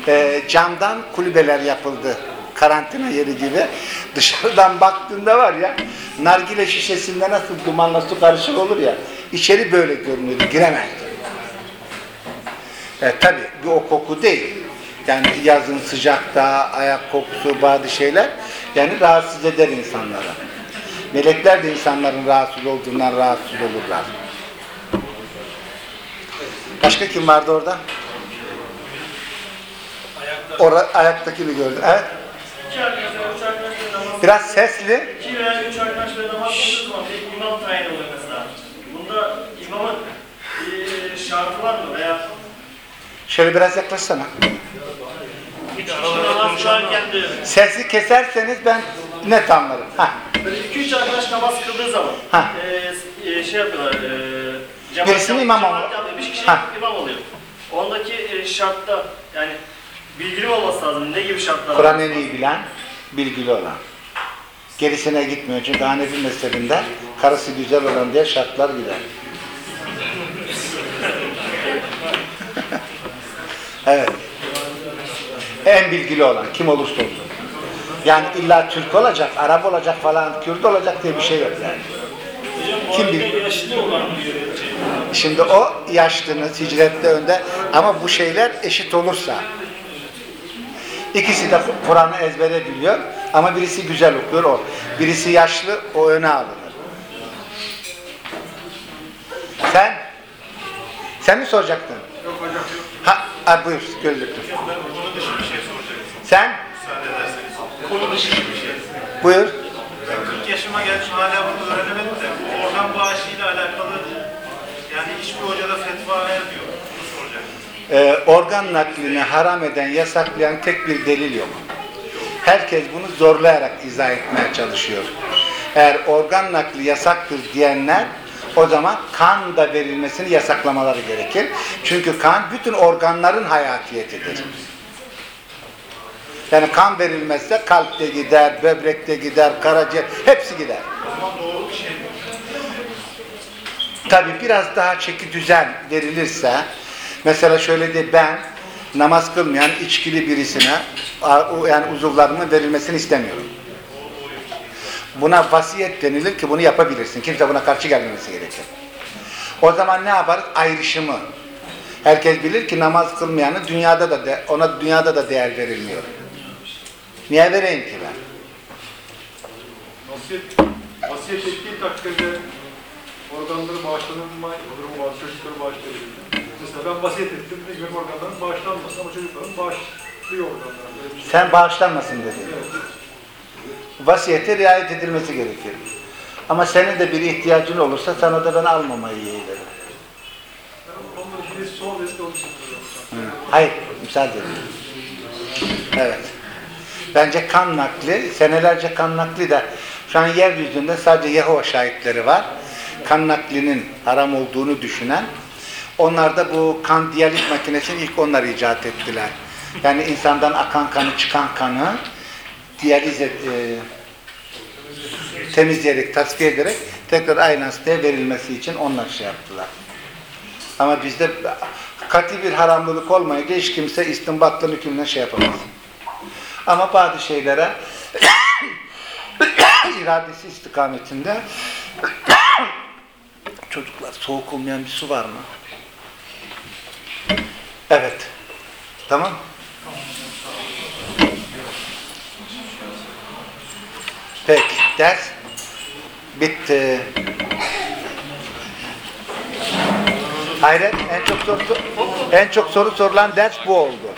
Speaker 1: e, camdan kulübeler yapıldı. Karantina yeri gibi. Dışarıdan baktığında var ya nargile şişesinde nasıl dumanla su karışır olur ya. İçeri böyle görünüyordu, giremezdi. E, tabii bir o koku değil. Yani yazın sıcakta, ayak kokusu, bazı şeyler yani rahatsız eder insanları. Melekler de insanların rahatsız olduğundan rahatsız olurlar. Başka kim vardı orada? Ora, ayaktakini gördüm. Evet. Biraz sesli.
Speaker 7: İki veya üç arkadaşlar namaz kıldığı zaman bir imam tayin oluyor mesela. Bunda imamın eee şartı var mı veya
Speaker 1: Şöyle biraz yaklaşsana.
Speaker 7: namaz kılarken de
Speaker 1: Sesi keserseniz ben net anlarım. Hah.
Speaker 7: böyle iki üç arkadaş namaz kıldığı zaman
Speaker 1: Ha.
Speaker 7: eee, eee, şey yapıyorlar eee cemaat,
Speaker 1: Birisinin imam
Speaker 7: cemaat
Speaker 1: oluyor.
Speaker 7: yapıyor, Bir kişi
Speaker 1: Ha.
Speaker 7: imam oluyor. Ondaki eee, şartta yani bilgili olması lazım. Ne gibi şartlar?
Speaker 1: Kur'an en iyi bilen, bilgili olan. Gerisine gitmiyor. Çünkü Hanefi mezhebinde karısı güzel olan diye şartlar gider. evet. En bilgili olan kim olursa olsun. Yani illa Türk olacak, Arap olacak falan, Kürt olacak diye bir şey yok yani. Kim bilir?
Speaker 7: yaşlı olan diyor.
Speaker 1: Şimdi o yaşlınız, hicrette önde ama bu şeyler eşit olursa ikisi de Kur'an'ı ezbere biliyor ama birisi güzel okuyor o. Birisi yaşlı o öne alınır. Sen? Sen mi soracaktın?
Speaker 3: Yok hocam yok.
Speaker 1: Ha, ha buyur gözlüklü.
Speaker 3: Ben konu dışı bir şey soracaktım.
Speaker 1: Sen?
Speaker 3: Müsaade ederseniz. Konu dışı bir şey.
Speaker 1: Buyur.
Speaker 3: Ben 40 yaşıma geldim hala bunu öğrenemedim de bu organ bağışıyla alakalı yani hiçbir hoca da fetva vermiyor.
Speaker 1: Ee, organ naklini haram eden, yasaklayan tek bir delil yok. Herkes bunu zorlayarak izah etmeye çalışıyor. Eğer organ nakli yasaktır diyenler o zaman kan da verilmesini yasaklamaları gerekir. Çünkü kan bütün organların hayatiyetidir. Yani kan verilmezse kalp de gider, böbrek de gider, karaciğer hepsi gider. Tabi biraz daha çeki düzen verilirse mesela şöyle de ben namaz kılmayan içkili birisine yani uzuvlarımın verilmesini istemiyorum. Buna vasiyet denilir ki bunu yapabilirsin. Kimse buna karşı gelmemesi gerekir. O zaman ne yaparız? Ayrışımı. Herkes bilir ki namaz kılmayanı dünyada da de, ona dünyada da değer verilmiyor. Niye vereyim ki ben?
Speaker 10: Vasiyet, vasiyet ettiği takdirde organları bağışlanır mı? Durum var, çocukları bağışlayabilir. Mesela ben vasiyet ettim, benim organlarım bağışlanmaz ama çocuklarım bağışlıyor organlarım. Böyle bir şey.
Speaker 1: Sen bağışlanmasın dedin. Vasiyete riayet edilmesi gerekir. Ama senin de bir ihtiyacın olursa sana da ben almamayı yeğlerim.
Speaker 10: Ben onunla ilgili son derece onun için soruyorum.
Speaker 1: Hayır, müsaade edin. Evet. Bence kan nakli, senelerce kan nakli de şu an yeryüzünde sadece Yehova şahitleri var. Kan naklinin haram olduğunu düşünen. Onlar da bu kan diyaliz makinesini ilk onlar icat ettiler. Yani insandan akan kanı, çıkan kanı diyaliz e, temizleyerek, tasfiye ederek tekrar aynı hastaya verilmesi için onlar şey yaptılar. Ama bizde katı bir haramlılık olmayınca hiç kimse istinbatla hükümle şey yapamaz. Ama bazı şeylere iradesi istikametinde çocuklar soğuk olmayan bir su var mı? Evet. Tamam. Peki. Ders bitti. Hayret en çok soru en çok soru sorulan ders bu oldu.